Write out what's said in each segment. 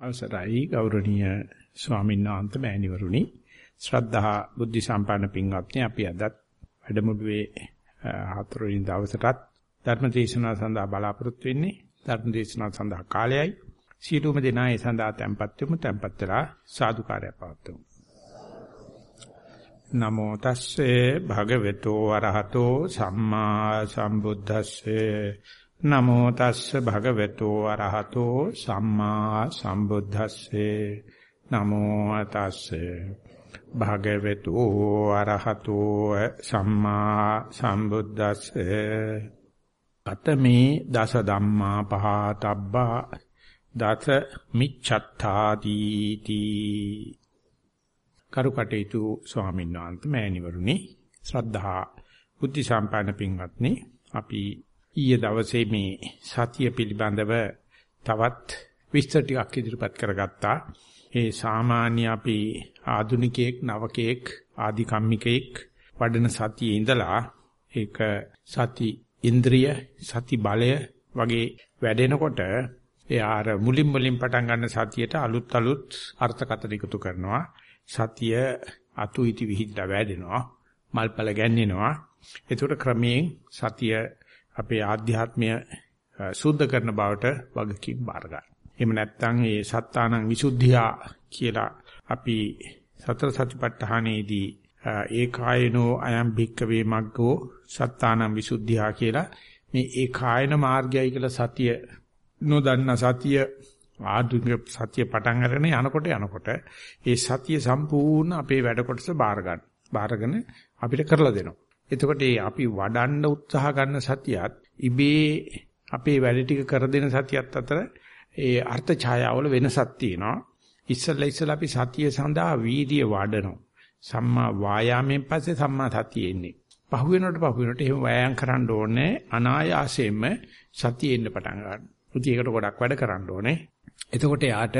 අවසරයි ගෞරවනීය ස්වාමීන් වහන්සේ මෑණිවරුනි. ශ්‍රද්ධා බුද්ධ සම්පන්න පින්වත්නි අපි අදත් වැඩමුළුවේ හතරවෙනි දවසටත් ධර්ම දේශනාව සඳහා බලාපොරොත්තු වෙන්නේ. ධර්ම දේශනාව සඳහා කාලයයි. සීලුම දෙනා ඒ සඳහා tempත් වෙමු tempත් වෙලා සාදුකාරය පවත්වමු. නමෝ තස්සේ භගවතු වරහතෝ සම්මා සම්බුද්දස්සේ නමෝ තස්ස භගවතු අරහතෝ සම්මා සම්බුද්දස්සේ. නමෝ තස්සේ භගවතු අරහතෝ සම්මා සම්බුද්දස්සේ. පතමේ දස ධම්මා පහතබ්බා දස මිච්ඡත්තාති තී කරුකටේතු ස්වාමීන් වහන්සේ මෑණිවරුනි ශ්‍රද්ධා බුද්ධ සම්පන්න පින්වත්නි අපි ඊයේ දවසේ මේ සතිය පිළිබඳව තවත් විස්තර ටිකක් ඉදිරිපත් කරගත්තා. ඒ සාමාන්‍ය අපි ආදුනිකයෙක් නවකයෙක් ආධිකම්මිකයෙක් වඩන සතියේ ඉඳලා ඒක සති ඉන්ද්‍රිය සති බලය වගේ වැඩෙනකොට එයාර මුලින් මුලින් පටන් ගන්න සතියට අලුත් අලුත් අර්ථකථන එකතු කරනවා. සතිය අතු ඉති විහිදලා වැඩෙනවා. මල්පල ගැන්වෙනවා. ඒකට ක්‍රමයෙන් සතිය අපේ ආධ්‍යාත්මය සුද්ධ කරන බවට වගකීම් බාර ගන්න. එහෙම නැත්නම් මේ සත්තානං විසුද්ධියා කියලා අපි සතර සතිපට්ඨානයේදී ඒකායනෝ අයම් භික්කවේ මග්ගෝ සත්තානං විසුද්ධියා කියලා මේ ඒකායන මාර්ගයයි කියලා සතිය නොදන්න සතිය ආධුනික සතිය පටන් අරගෙන යනකොට යනකොට ඒ සතිය සම්පූර්ණ අපේ වැඩ කොටස බාර ගන්න. බාරගෙන අපිට කරලා දෙනවා. එතකොට අපි වඩන්න උත්සාහ ගන්න සතියත් ඉබේ අපේ වැඩ ටික කර දෙන සතියත් අතර ඒ අර්ථ ඡායාවල වෙනසක් තියෙනවා. ඉස්සෙල්ලා ඉස්සෙල්ලා අපි සතිය සඳහා වීර්ය වඩනවා. සම්මා වායාමයෙන් පස්සේ සම්මා සතිය එන්නේ. පහු වෙනකොට පහු වෙනකොට එහෙම වෑයම් කරන්න ඕනේ අනායාසයෙන්ම සතිය එන්න පටන් ගන්නවා. ඉතින් ඒකට ගොඩක් වැඩ කරන්න ඕනේ. එතකොට යාට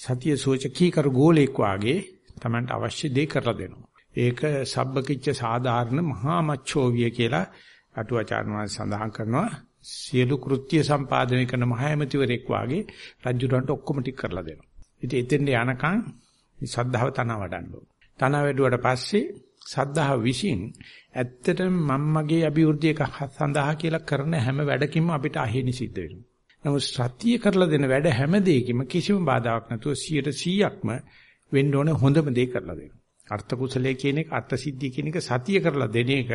සතිය සෝචකී කර ගෝලෙක් වාගේ Tamanට අවශ්‍ය දේ කරලා දෙනවා. ඒක සබ්බකිච්ච සාධාරණ මහා මච්ඡෝවිය කියලා අටුවාචාර්ය වහන්සේ සඳහන් කරනවා සියලු කෘත්‍ය සම්පාදනය කරන මහයමතිවරෙක් වාගේ රජුරන්ට ඔක්කොම ටික කරලා දෙනවා. ඉතින් එතෙන්ට යනකම් සද්ධාව තන වඩන්න ඕන. තන වැඩුවට පස්සේ සද්ධාව විසින් ඇත්තටම මම්මගේ අභිවෘද්ධිය සඳහා කියලා කරන හැම වැඩකින්ම අපිට අහිමි සිද්ධ වෙනවා. නමුත් සතිය කරලා දෙන වැඩ හැම දෙයකම කිසිම බාධාවක් නැතුව 100%ක්ම වෙන්න ඕනේ හොඳම දේ කරලා දෙනවා. අර්ථ කුසලයේ කියන එක අර්ථ සිද්ධිය කියන එක සතිය කරලා දෙන එක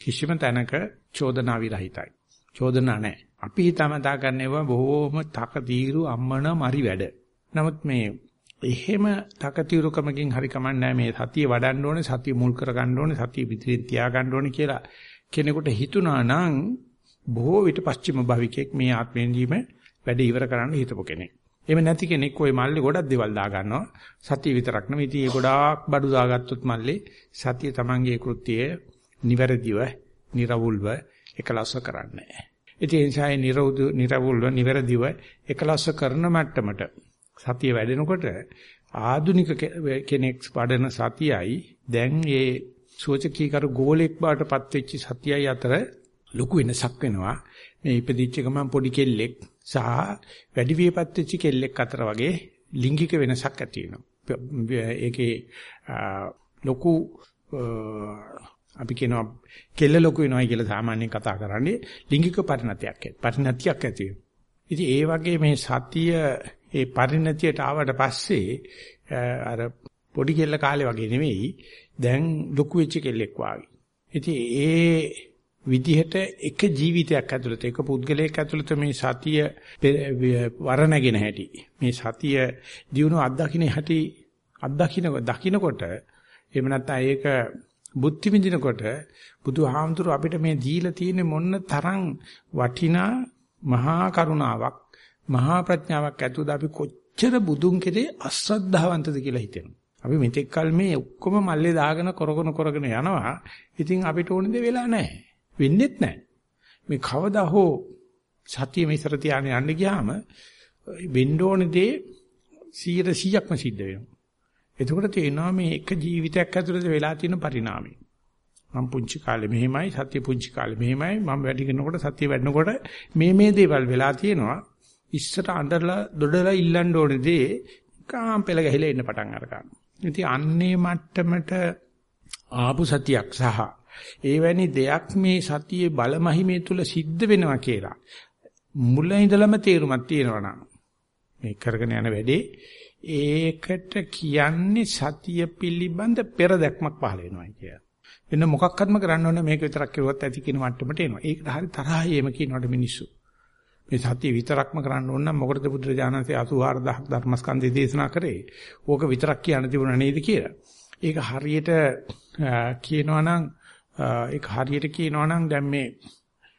කිසිම තැනක චෝදනා විරහිතයි. චෝදනා නැහැ. අපි හිතාමතා කරන්නේවා බොහෝම තකදීරු අම්මන මරි වැඩ. නමුත් මේ එහෙම තකතිරුකමකින් හරි කමන්නේ මේ සතිය වඩන්න ඕනේ සතිය මුල් කරගන්න ඕනේ සතිය පිටින් තියාගන්න ඕනේ කියලා කෙනෙකුට හිතුණා නම් බොහෝ විට පස්චිම භවිකෙක් මේ ආත්මෙන්දීම වැඩ ඉවර කරන්න හිතපො කෙනෙක්. එහෙම නැති කෙනෙක් ওই මල්ලේ ගොඩක් දේවල් දා ගන්නවා. සතිය විතරක් නෙවෙයි ඉතින් ඒ ගොඩාක් බඩු දාගත්තොත් මල්ලේ සතිය තමන්ගේ කෘත්‍යය නිවැරදිව, නිර්වුල්ව එකලස්ස කරන්නේ නැහැ. ඉතින් ඒ නිසා නිරවුදු, නිර්වුල්ව, නිවැරදිව එකලස්ස කරන මට්ටමට සතිය වැඩෙනකොට ආධුනික කෙනෙක් වඩන සතියයි දැන් ඒ සෝචකීකරු ගෝලෙක් බාටපත් වෙච්ච සතියයි අතර ලොකු වෙනසක් වෙනවා. මේ ඉපදිච්ච ගමන් පොඩි කෙල්ලෙක් සහ වැඩි වියපත් වෙච්ච කෙල්ලෙක් අතර වගේ ලිංගික වෙනසක් ඇති වෙනවා. ඒකේ ලොකු අපි කියනවා කෙල්ල ලොකු වෙනවයි කියලා සාමාන්‍යයෙන් කතා කරන්නේ ලිංගික පරිණතියක් පරිණතියක් ඇති වෙනවා. ඉතින් ඒ වගේ මේ සතිය ඒ පරිණතියට ආවට පස්සේ අර පොඩි කෙල්ල කාලේ වගේ නෙවෙයි දැන් ලොකු වෙච්ච කෙල්ලෙක් වාගේ. ඉතින් ඒ විදිහට එක ජීවිතයක් ඇතුළත එක පුද්ගලයෙක් ඇතුළත මේ සතිය වරණගෙන හැටි මේ සතිය දිනු අත්දකින්න හැටි අත්දකින්න දකින්නකොට එහෙම නැත්නම් ඒක බුද්ධි විඳිනකොට බුදුහාමුදුර අපිට මේ දීලා තියෙන මොන්න තරම් වටිනා මහා කරුණාවක් මහා ප්‍රඥාවක් ඇතුළත අපි කොච්චර බුදුන් කෙරේ අශ්‍රද්ධාවන්තද කියලා හිතෙනවා. අපි මෙතෙක් කල මේ ඔක්කොම මල්ලේ දාගෙන කරගෙන කරගෙන යනවා. ඉතින් අපිට ඕනේ දේ වෙලා නැහැ. වෙන්නේත් නැහැ. මේ කවදා හෝ සතිය මෙතර තියාගෙන යන්න ගියාම වෙන්න ඕනේ දේ 100%ක්ම සිද්ධ වෙනවා. එතකොට තේනවා මේ එක ජීවිතයක් ඇතුළත වෙලා තියෙන පරිණාමය. මම පුංචි කාලේ මෙහෙමයි සත්‍ය පුංචි කාලේ මෙහෙමයි මම වැඩි කරනකොට සත්‍ය වැඩනකොට මේ මේ දේවල් වෙලා තියෙනවා ඉස්සර අඬලා දොඩලා ඉල්ලන්න ඕනේ දේ කාම් පෙළ ගහලා එන්න පටන් අර ගන්නවා. ඉතින් අන්නේ මට්ටමට ආපු සතියක් සහ එවැනි දෙයක් මේ සතියේ බලමහිමේ තුල සිද්ධ වෙනවා කියලා මුල ඉඳලම තේරුමක් තියෙනවා නම් මේ කරගෙන යන වැඩේ ඒකට කියන්නේ සතිය පිළිබඳ පෙරදැක්මක් පහළ වෙනවා කියලා. වෙන මොකක්වත්ම කරන්න ඕනේ මේක විතරක් කරුවත් ඇති කියන මට්ටමට එනවා. ඒකට හරි තරහයි එම කියනකොට මිනිස්සු. මේ සතිය විතරක්ම කරන්න ඕන නම් මොකටද බුදුරජාණන්සේ 84000 ධර්මස්කන්ධය දේශනා කරේ? ඕක විතරක් කියන්න තිබුණා නේද කියලා. ඒක හරියට කියනවා නම් ඒක හරියට කියනවා නම් දැන් මේ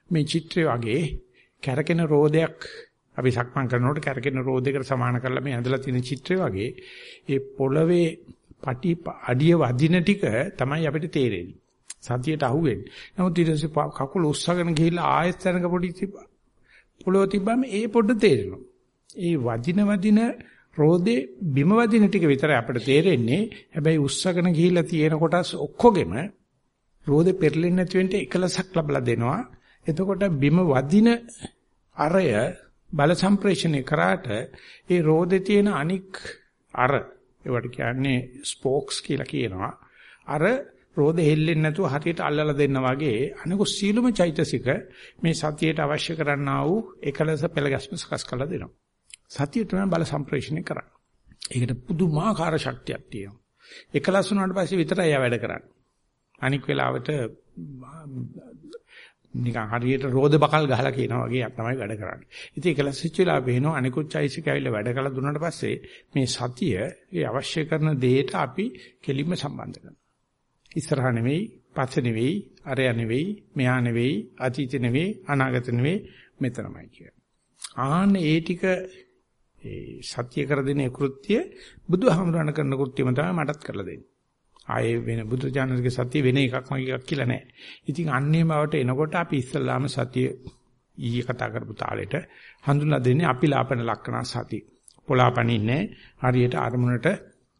මේ චිත්‍රය වගේ කැරකෙන රෝදයක් අපි සක්මන් කරනකොට කැරකෙන රෝදයකට සමාන කරලා මේ ඇඳලා තියෙන චිත්‍රය වගේ ඒ පොළවේ පටි අඩිය වදින ටික තමයි අපිට තේරෙන්නේ. සතියට අහුවෙන්නේ. නමුත් ඊට පස්සේ කකුල උස්සගෙන ගිහිල්ලා ආයෙත් තැනක පොඩි පොළොව තිබ්බම ඒ පොඩ්ඩ තේරෙනවා. ඒ වදින වදින රෝදේ බිම වදින ටික විතරයි අපිට තේරෙන්නේ. හැබැයි උස්සගෙන ගිහිල්ලා තියෙන කොටස් ඔක්කොගෙම රෝදේ පෙරලෙන්නේ නැති වෙන්න එකලසක් ලැබලා දෙනවා. එතකොට බිම වදින අරය බල සම්ප්‍රේෂණය කරාට ඒ රෝදේ තියෙන අනික් අර ඒවට කියන්නේ ස්පෝක්ස් කියලා කියනවා. අර රෝද හෙල්ලෙන්නේ නැතුව හරියට අල්ලලා දෙන්න වගේ අනිකු සීලුම චෛතසික මේ සතියට අවශ්‍ය කරන්නා වූ එකලස පෙළගස්ම සකස් කරලා දෙනවා. සතිය තමයි බල සම්ප්‍රේෂණය කරන්නේ. ඒකට පුදුමාකාර ශක්තියක් තියෙනවා. එකලස් වුණාට පස්සේ විතරයි යා වැඩ කරන්නේ. අනික් වෙලාවට නිකන් හරියට රෝද බකල් ගහලා කියනවා වගේ තමයි වැඩ කරන්නේ. ඉතින් ඒකලස් වෙච්ච වෙලාව වෙනවා අනිකුත් චෛසික ඇවිල්ලා වැඩ කළා දුන්නාට පස්සේ මේ සතිය ඒ අවශ්‍ය කරන දෙයට අපි කෙලින්ම සම්බන්ධ කරනවා. ඉස්සරහ නෙවෙයි, පස්ස නෙවෙයි, අරය නෙවෙයි, මෙහා නෙවෙයි, අතීත නෙවෙයි, අනාගත නෙවෙයි මෙතනමයි කියන්නේ. ආන්න ඒ ටික ඒ සත්‍ය කර දෙන කෘත්‍ය බුදුහාමුදුරණ කරන කෘත්‍යම තමයි මටත් කරලා දෙන්නේ. ආයේ වෙන බුදුජානකගේ සතිය වෙන එකක් මගේ එකක් කියලා නෑ. ඉතින් අන්නේ බවට එනකොට අපි ඉස්සල්ලාම සතිය ඊයේ කතා කරපු තාලෙට හඳුන්ලා දෙන්නේ අපි ලාපන ලක්ෂණ සති. පොලාපනින්නේ හරියට අරමුණට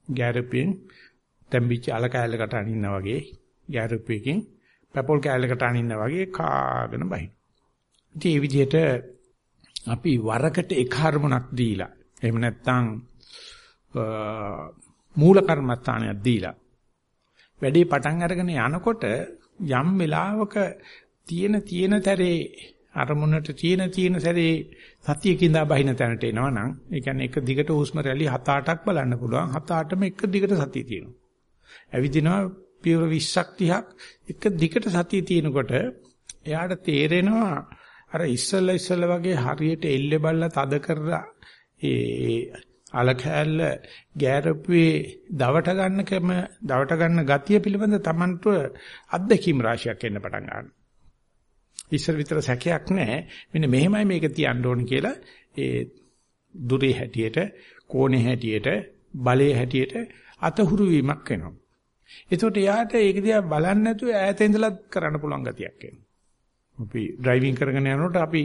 ගැරපෙන් තැම්බිච්ච අල කෑල්ලකට අනින්න වගේ ගැරපෙකින් පැපොල් කෑල්ලකට අනින්න වගේ කාගෙන බහින. ඉතින් මේ විදිහට අපි වරකට එක අරමුණක් දීලා එහෙම නැත්නම් මූල කර්මස්ථානයක් දීලා වැඩේ පටන් අරගෙන යනකොට යම් වෙලාවක තියෙන තියෙන තරේ අරමුණට තියෙන තියෙන සැරේ සතියකින්දා බහින තැනට එනවා නම් ඒ කියන්නේ එක දිගට හුස්ම රැලි 7-8ක් බලන්න පුළුවන් 7-8ම එක දිගට සතිය තියෙනවා. ඇවිදිනවා පියවර 20ක් 30ක් එක දිගට සතිය තියෙනකොට එයාට තේරෙනවා අර ඉස්සල්ලා ඉස්සල්ලා වගේ හරියට එල්ලේ බල්ලා තද කරලා ඒ අල කෑල්ල ගෑරපුවේ දවට ගන්න කම දවට ගන්න ගතිය පිළිබඳ Tamanට අත්දැකීම් රාශියක් එන්න පටන් ගන්නවා. ඉස්සර විතර සැකයක් නැහැ. මෙන්න මෙහෙමයි මේක තියන්න ඕන කියලා ඒ දුරේ හැටියට, කෝණේ හැටියට, බලයේ හැටියට අතහුරු වීමක් වෙනවා. එතකොට යාට ඒක දිහා බලන්නේ නැතුව ඈත ඉඳලා කරන්න පුළුවන් ගතියක් එනවා. අපි ඩ්‍රයිවිං කරගෙන යනකොට අපි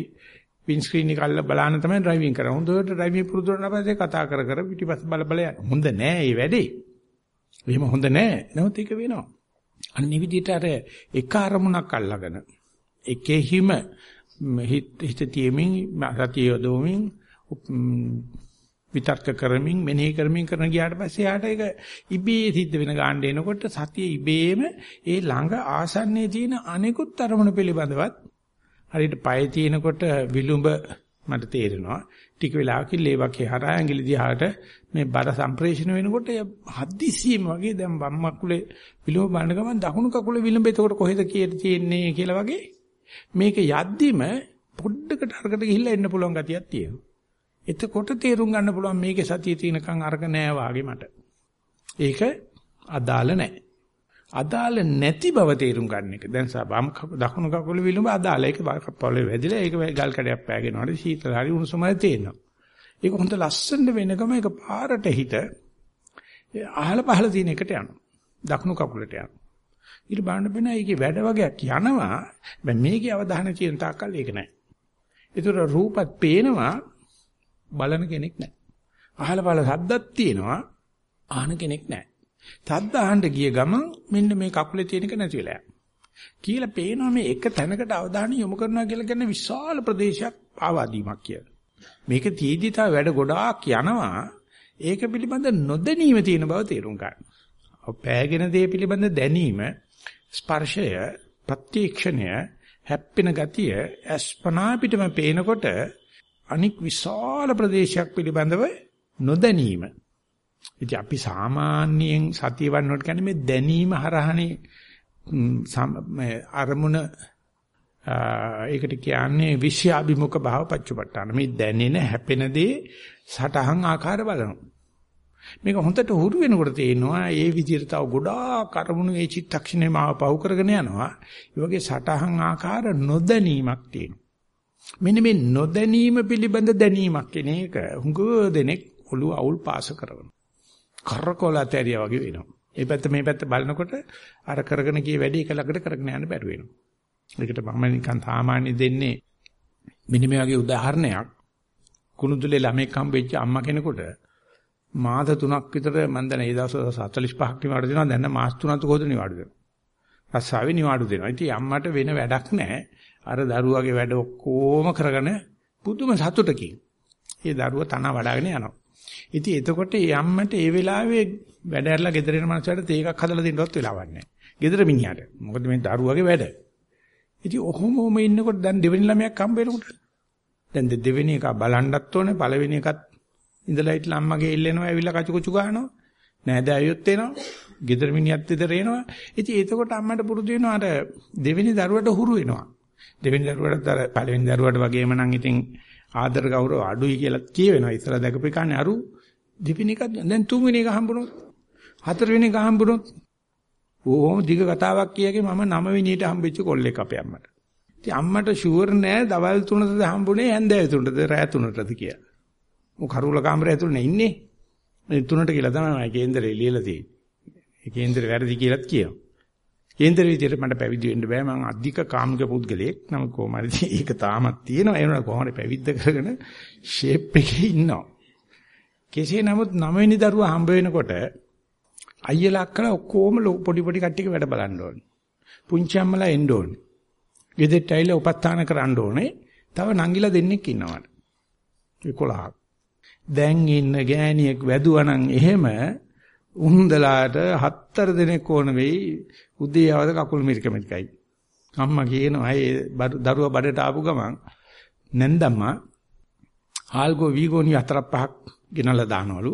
වින් ස්ක්‍රීන් එක අල්ල බලන්න තමයි ඩ්‍රයිවිං කරන්නේ. හොඳට ඩ්‍රයිවිං පුරුදු වුණාට පස්සේ කතා කර කර පිටිපස්ස බල බල යන්න. හොඳ නෑ මේ වැඩේ. එහෙම හොඳ නෑ. නමුත් ඒක වෙනවා. අන්න විදිහට අර එක අරමුණක් අල්ලගෙන එකෙහිම හිත හිත තියමින් සතිය යොදවමින් විතර්ක කරමින් මෙනෙහි කරමින් කරන ගියාට පස්සේ යාට ඒක ඉබේ සිද්ධ වෙන ගාන්න එනකොට සතිය ඉබේම ඒ ළඟ ආසන්නයේ තියෙන අනෙකුත් අරමුණු පිළිබඳවත් හරියට පය තියෙනකොට විලුඹ මට තේරෙනවා ටික වෙලාවකින් ලේවක් හරහා ඇඟිලි දිහාට මේ බර සම්ප්‍රේෂණ වෙනකොට හදිසියෙම වගේ දැන් වම් කකුලේ විලුඹ බලන ගමන් දකුණු කකුලේ විලුඹ එතකොට කොහෙද කියලා තියෙන්නේ කියලා වගේ මේක යද්දිම පොඩ්ඩකට අරකට ගිහිල්ලා එන්න පුළුවන් ගතියක් තියෙනවා. එතකොට තේරුම් ගන්න පුළුවන් මේකේ සතිය තියෙනකන් අරක නෑ වාගේ මට. ඒක අදාළ නෑ. අදාළ නැති බව තේරුම් ගන්න එක. දැන් සබම් දකුණු කකුල විලුඹ අදාළ ඒක පොළවේ වැදිලා ඒක ගල් කඩයක් පෑගෙනවාට සීතල හරි උණුසුමයි තේරෙනවා. ඒක හොඳ ලස්සන වෙනකම ඒක පාරට හිට අහල පහල තියෙන එකට යනවා. දකුණු කකුලට යනවා. ඊට බලන්න බෑ ඒකේ වැඩ වගේක් යනවා. හැබැයි මේකේ අවධානය තියෙන තාක්කල් ඒක නැහැ. ඒතර රූපත් පේනවා බලන කෙනෙක් නැහැ. අහල පහල සද්දක් තියෙනවා ආහන කෙනෙක් නැහැ. තද්ද අහන්න ගිය ගමන් මෙන්න මේ කකුලේ තියෙන එක නැති වෙලා යනවා. කියලා පේනවා මේ එක තැනකට අවධානය යොමු කරනවා කියලා කියන්නේ විශාල ප්‍රදේශයක් පාවාදීමක් කියලා. මේක තීදි තව වැඩ ගොඩාක් යනවා. ඒක පිළිබඳ නොදැනීම තියෙන බව තේරුම් ගන්න. පෑගෙන දේ පිළිබඳ දැනීම ස්පර්ශය ප්‍රත්‍යක්ෂණය හැප්පෙන ගතිය අස්පනා පිටම පේනකොට අනික් විශාල ප්‍රදේශයක් පිළිබඳව නොදැනීම. ඉතින් අපි සාමාන්‍යයෙන් සතිය වන්නකොට කියන්නේ මේ දැනීම හරහානේ අරමුණ ඒකට කියන්නේ විශ්‍යාභිමුඛ භාව පච්චපට්ඨාන. මේ දැනෙන හැපෙන දේ සටහන් ආකාර බලනවා. මේක හොඳට හුරු වෙනකොට තේනවා ඒ විදිහට තව ගොඩාක් අරමුණු ඒ චිත්තක්ෂණය මාව පහු කරගෙන යනවා. ඒ වගේ සටහන් ආකාර නොදැනීමක් තියෙනවා. මෙන්න මේ නොදැනීම පිළිබඳ දැනීමක් කියන එක හුඟ දෙනෙක් ඔළුව අවුල් පාස කරනවා. කරකොලතරිය වගේ වෙනවා. මේ පැත්ත මේ පැත්ත බලනකොට අර කරගෙන ගිය වැඩේ එක ළඟට කරගෙන යන්න බැරුව වෙනවා. ඒකට මම නිකන් සාමාන්‍ය දෙන්නේ මෙන්න මේ වගේ උදාහරණයක්. කුණුදුලේ ළමෙක් හම්බෙච්ච අම්මා කෙනෙකුට මාස 3ක් විතර මම දැන් ඒ දවස්වල 45ක් නිවාඩු දෙනවා දැන් මාස 3ක් කොහොද නිවාඩු දෙනවා. රස්සාවේ නිවාඩු දෙනවා. ඉතින් අම්මට වෙන වැඩක් නැහැ. අර දරුවාගේ වැඩ ඔක්කොම කරගෙන පුදුම සතුටකින්. ඒ දරුවා තන වඩාගෙන යනවා. ඉතින් එතකොට ඒ අම්මට ඒ වෙලාවේ වැඩ ඇරලා ගෙදර එන මනුස්සයට තේ එකක් හදලා දෙන්නවත් වෙලාවක් නැහැ. ගෙදර මිනිහට. මොකද මේ දරුවාගේ වැඩ. ඉතින් ඔහොම ඔහොම ඉන්නකොට දැන් දෙවෙනි ළමයක් හම්බ වෙනකොට දැන් දෙවෙනි එක බලන්නත් ඕනේ පළවෙනි එකත් ඉඳලා හිටලා අම්මගේ එල්ලෙනවා ඇවිල්ලා කචු කුචු ගහනවා නෑදෑයොත් එනවා ගෙදර මිනිහත් ඉදර එනවා ඉතින් එතකොට අම්මට පුරුදු වෙනවා අර දෙවෙනි දරුවට හුරු වෙනවා දෙවෙනි දරුවට අර පළවෙනි දරුවට වගේම නම් ඉතින් ආදර ගෞරව අඩුයි කියලා කියවෙනවා ඉතලා දැකපේකන්නේ අරු දෙවෙනි එක දැන් තුන්වෙනි එක හම්බුනොත් හතරවෙනි එක හම්බුනොත් ඕම දිග කතාවක් කියගේ මම නවවෙනියට හම්බෙච්ච කොල්ලෙක් අපේ අම්මට ඉතින් අම්මට ෂුවර් නෑ දවල් 3ටද හම්බුනේ හැන්දෑව 3ටද රෑ 3ටද කියලා මො කරුල කාමරය ඇතුළේ ඉන්නේ. මේ තුනට කියලා තමයි මම කේන්දරේ ලියලා තියෙන්නේ. ඒ කේන්දරේ වැරදි කියලාත් කියනවා. කේන්දර විදියට මට පැවිදි වෙන්න බෑ මම අධික කාමික පුද්ගලයෙක්. නම් කොහොම හරි ඒක තාමත් තියෙනවා. ඒ වුණා කොහොම හරි පැවිද්ද කරගෙන ෂේප් එකේ ඉන්නවා. කෙසේ නමුත් නවවෙනි දරුවා හම්බ වෙනකොට අයියලා අක්කලා ඔක්කොම පොඩි පොඩි කට්ටියක වැඩ බලන්න ඕනේ. පුංචි අම්මලා එන්න ඕනේ. ගෙදෙට්ට ඇවිල්ලා උපස්ථාන කරන්න ඕනේ. තව නංගිලා දෙන්නෙක් ඉන්නවට. 11ක්. දැන් ඉන්න ගෑණියෙක් වැදුවනම් එහෙම උන්දලාට හතර දිනක් ඕන වෙයි උදේ යවද කකුල් මිරිකමිරිකයි. අම්මා කියනවා ඒ දරුවා බඩට ආපු ගමන් නැන්දම්මා ආල්ගෝ වීගෝනි හතරක් පහක් ගෙනල්ලා දානවලු.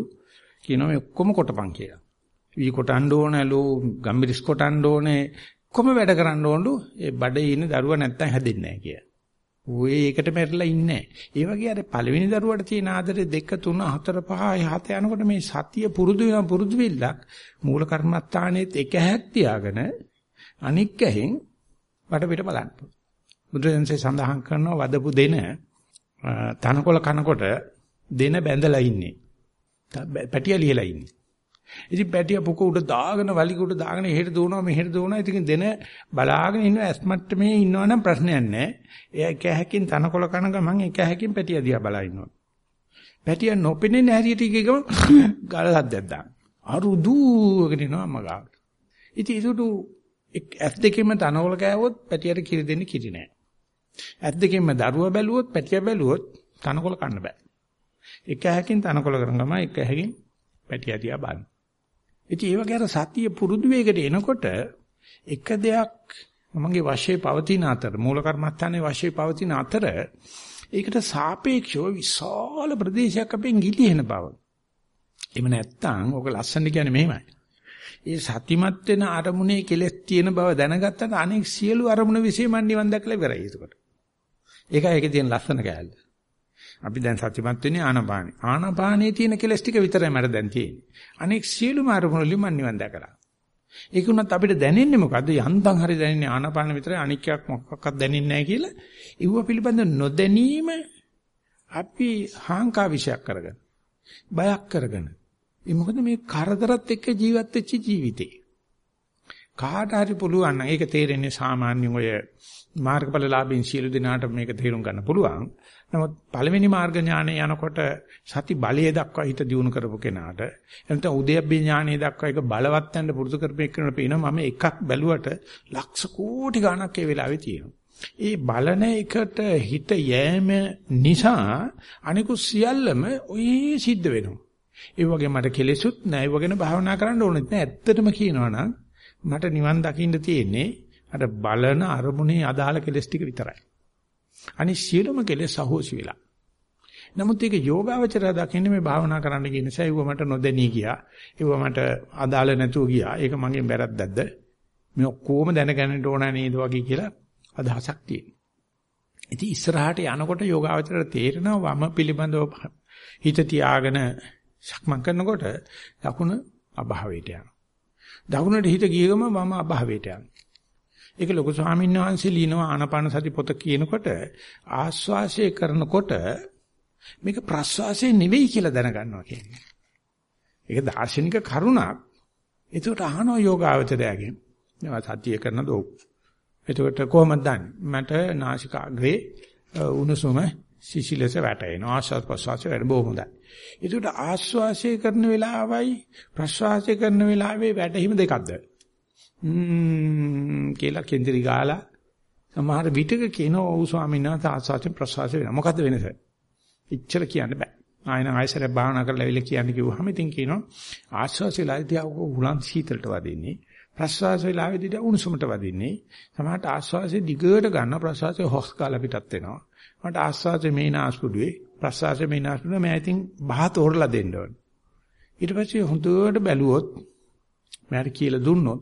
කියනවා මේ ඔක්කොම කොටපන් කියලා. වී කොටන්න ඕනලු, ගම්බිරිස් කොටන්න ඕනේ, කොහොම වැඩ කරන්න ඕනලු. ඒ බඩේ ඉන්න දරුවා නැත්තම් හැදෙන්නේ නැහැ කියලා. ඔය ඒකට මැරිලා ඉන්නේ ඒ වගේ අර පළවෙනි දරුවට තියෙන ආදරේ 2 3 4 5 7 යනකොට මේ සතිය පුරුදු වෙන පුරුදු වෙල්ලක් මූල කර්මත්තානෙත් එක හැක් තියාගෙන අනික් ඇහෙන් වටපිට බලන්න. බුදුරජාන්සේ සඳහන් කරනවා වදපු දෙන තනකොළ කනකොට දෙන බැඳලා ඉන්නේ. පැටිය ලියලා ඉන්නේ. ඉතින් පැටිය පුක උඩ දාගෙන වලිග උඩ දාගෙන එහෙට දුවනවා මෙහෙට දුවනවා. ඉතින් දෙන බලාගෙන ඉන්න ඇස්මට්ට මේ ඉන්නවනම් ප්‍රශ්නයක් නැහැ. එයා එක හැකින් තනකොළ කන ගමන් එක හැකින් පැටිය දිහා බලා ඉන්නවා. පැටිය නොපෙනෙන හැරියට ගිහම ගල සද්දයක් දාන. අරු දූවගෙන ඉනවා අම්මගාවට. ඉතින් ඒකට ඇස් දෙකෙන්ම තනකොළ කෑවොත් පැටියට කිරි දෙන්න කිරි නැහැ. ඇස් දෙකෙන්ම දරුවා බැලුවොත් පැටිය බැලුවොත් තනකොළ කන්න බෑ. එක හැකින් තනකොළ කරන ගමන් එක හැකින් පැටිය දිහා බලන්න. ඉතින් ඒ වගේ අර සතිය පුරුදු වේගට එනකොට එක දෙයක් මමගේ වශයේ පවතින අතර මූල කර්මස්ථානයේ වශයේ පවතින අතර ඒකට සාපේක්ෂව විශාල ප්‍රදේශයක් අපෙන් ගිලිහෙන බව. එහෙම නැත්තම් ඔක ලස්සන කියන්නේ මෙහෙමයි. ඒ සතිමත් වෙන අරමුණේ කෙලෙස් තියෙන බව දැනගත්තට අනෙක් සියලු අරමුණ વિશે මන් නිවන් දැකලා ඉවරයි ඒකට. ඒකයි ඒකේ තියෙන ලස්සන කෑල්ල. අපි දැන් සත්‍යමත් වෙන්නේ ආනාපානෙ. ආනාපානයේ තියෙන කෙලස් ටික විතරයි මට දැන් තියෙන්නේ. අනෙක් සියලුම අරමුණු වලින් මම නිවන් දැකලා. ඒක උනත් අපිට දැනෙන්නේ මොකද්ද? යන්තම් හරි දැනෙන්නේ ආනාපාන විතරයි අනික්යක් මොකක්වත් දැනෙන්නේ නැහැ කියලා. ඒව පිළිබඳ නොදැනීම අපි හාංකා විශයක් කරගෙන බයක් කරගෙන. ඒ මොකද මේ කරදරත් එක්ක ජීවත් වෙච්ච ජීවිතේ. කාට හරි පුළුවන් නම් ඒක තේරෙන්නේ සාමාන්‍යයෙන් ඔය මාර්ගඵලලාභීන් සියලු දෙනාට මේක තේරුම් ගන්න පුළුවන්. නමුත් පළවෙනි මාර්ග ඥානය යනකොට සති බලය දක්වා හිත දියුණු කරපු කෙනාට එතන උදයබ්බේ ඥානය දක්වා ඒක බලවත් යන්න පුරුදු කරපු එකනට පේනවා මම එකක් බැලුවට ලක්ෂ කෝටි ගණක් ඒ වෙලාවේ තියෙනවා. ඒ බලන එකට හිත යෑම නිසා අනිකුත් සියල්ලම ඔය සිද්ධ වෙනවා. ඒ වගේ මට කෙලෙසුත් නැහැ. ඒ වගේන භාවනා කරන්න ඕනෙත් නැහැ. ඇත්තටම කියනවා නම් මට නිවන් දකින්න තියෙන්නේ අර බලන අරමුණේ අදාළ කෙලස් ටික විතරයි. අනිත් සියලුම කෙලස් අහෝසි වෙලා. නමුත් ඒක යෝගාවචරය දකින්නේ මේ භාවනා කරන්න කියන නිසා ඒව මට නොදැනී ගියා. ඒව මට අදාළ නැතුව ගියා. ඒක මගෙන් වැරද්දක්ද? මේ ඔක්කොම දැනගන්න ඕන නේද වගේ කියලා අදහසක් තියෙනවා. ඉතින් ඉස්සරහට යනකොට යෝගාවචරය තේරෙනවා වම පිළිබඳව හිත තියාගෙන සක්මන් කරනකොට දකුණ අභාවයට යනවා. දකුණට හිත ගිය ගම වම අභාවයට යනවා. ඒක ලොකු ස්වාමීන් වහන්සේ ලියනවා ආනාපාන සති පොත කියනකොට ආස්වාසය කරනකොට මේක ප්‍රස්වාසය නෙවෙයි කියලා දැනගන්නවා කියන්නේ. ඒක දාර්ශනික කරුණක්. ඒකට අහනවා යෝගාවචරයගෙන්. මේවා සතිය කරන දෝ. එතකොට කොහොමද දන්නේ? මට නාසිකාග්‍රේ උණුසුම සිසිලස වැටෙනවා. ආශ්වාස ප්‍රශ්වාස වැඩ බොහොම හොඳයි. ඒකට ආශ්වාසය කරන වෙලාවයි ප්‍රශ්වාසය කරන වෙලාවේ වැටහිම දෙකක්ද? ම්ම් කියලා කේන්ද්‍රි ගාලා සමහර විටක කියනවා ඔව් ස්වාමීන් වහන්සේ ආශ්වාස ප්‍රශ්වාස වෙනවා. මොකද්ද වෙනස? ඉච්චර කියන්න බෑ. ආයන ආයසර භාවනා කරලා ඇවිල්ලා කියන්න කිව්වහම ඉතින් කියනවා ආශ්වාස වෙලාවේදී උලන් සීතලට වදින්නේ. ප්‍රශ්වාස වෙලාවේදී උණුසුමට වදින්නේ. සමහරට ආශ්වාසයේ දිගට ගන්න ප්‍රශ්වාසයේ හොස් කාලා පිටත් වෙනවා. මට ආස්වාදේ මේ නාස්පුඩුවේ ප්‍රසවාසයේ මේ නාස්පුඩුවේ මම ඉතින් බහ තෝරලා දෙන්න ඕන. ඊට පස්සේ හොඳට බැලුවොත් මට කියලා දුන්නොත්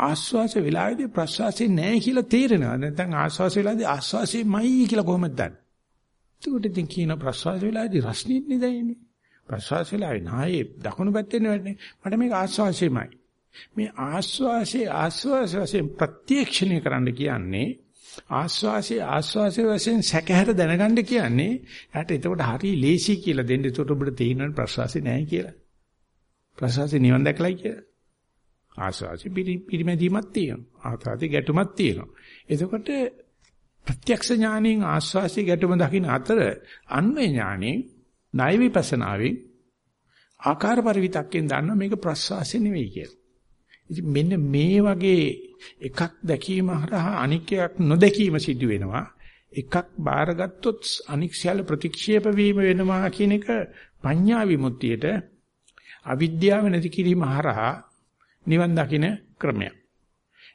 ආස්වාසේ වෙලාවේදී ප්‍රසවාසයේ නැහැ කියලා තේරෙනවා. නැත්නම් ආස්වාසේ වෙලාවේදී ආස්වාසේමයි කියලා කොහොමද දන්නේ? ඒකට ඉතින් කියන ප්‍රසවාස වෙලාවේදී රස්නිත් නෙදෙන්නේ. ප්‍රසවාස වෙලාවේ නායේ දකුණු පැත්තේ නෙවෙන්නේ. මට මේක ආස්වාසේමයි. මේ ආස්වාසේ ආස්වාස වශයෙන් ප්‍රත්‍යක්ෂණය කරන්න කියන්නේ ආස්වාසේ ආස්වාසේ වශයෙන් සැකහැර දැනගන්න කියන්නේ යාට එතකොට හරි ලේසි කියලා දෙන්න. ඒකට ඔබට තේිනවනේ ප්‍රසවාසේ නැහැ කියලා. ප්‍රසවාසේ නිවන් දැකලයි කියලා. ආස්වාසේ පිරිමැදීමක් තියෙනවා. ආස්වාසේ ගැටුමක් තියෙනවා. එතකොට ප්‍රත්‍යක්ෂ ඥාණයෙන් ආස්වාසේ ගැටුම දකින්න අතර අන්වේ ඥාණයෙන් ණය විපස්සනාවෙන් ආකාර පරිවිතක්යෙන් දන්න මේක ප්‍රසවාසේ නෙවෙයි කියලා. ඉතින් මෙන්න මේ වගේ එකක් දැකීම හරහා අනික් එකක් නොදැකීම සිදු වෙනවා. එකක් බාරගත්තොත් අනික් සියල්ල ප්‍රතික්ෂේප වීම වෙනවා කියන එක පඤ්ඤා විමුක්තියට අවිද්‍යාව නැති කිරීම හරහා නිවන් දකින්න ක්‍රමයක්.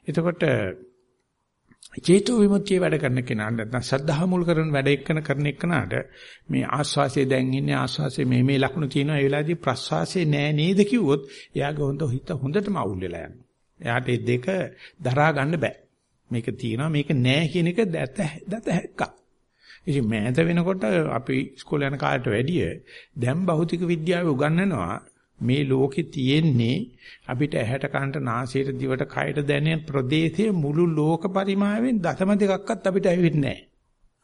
එතකොට චේතෝ විමුක්තිය වැඩ කරන කෙනාට නැත්නම් සද්ධා මුල් කරන වැඩ එක්කන කරන එක්කනට මේ ආස්වාසිය දැන් ඉන්නේ ආස්වාසිය මේ මේ ලක්ෂණ තියෙනවා ඒ වෙලාවේදී ප්‍රස්වාසයේ නෑ නේද කිව්වොත් එයාගේ හොඳ හිත හොඳටම අවුල් වෙලා යනවා. එයාට මේ දෙක දරා ගන්න බෑ. මේක තියෙනවා මේක නෑ කියන එක දත දත හැක්කක්. ඉතින් මෑත වෙනකොට අපි ඉස්කෝලේ යන කාලයට වැඩිය දැන් භෞතික විද්‍යාව උගන්වනවා මේ ලෝකේ තියෙන්නේ අපිට ඇහැට කනට නාසයට දිවට කයට දැනෙන ප්‍රදේශයේ මුළු ලෝක පරිමාවෙන් දශම දෙකක්වත් අපිට ඇවිත් නැහැ.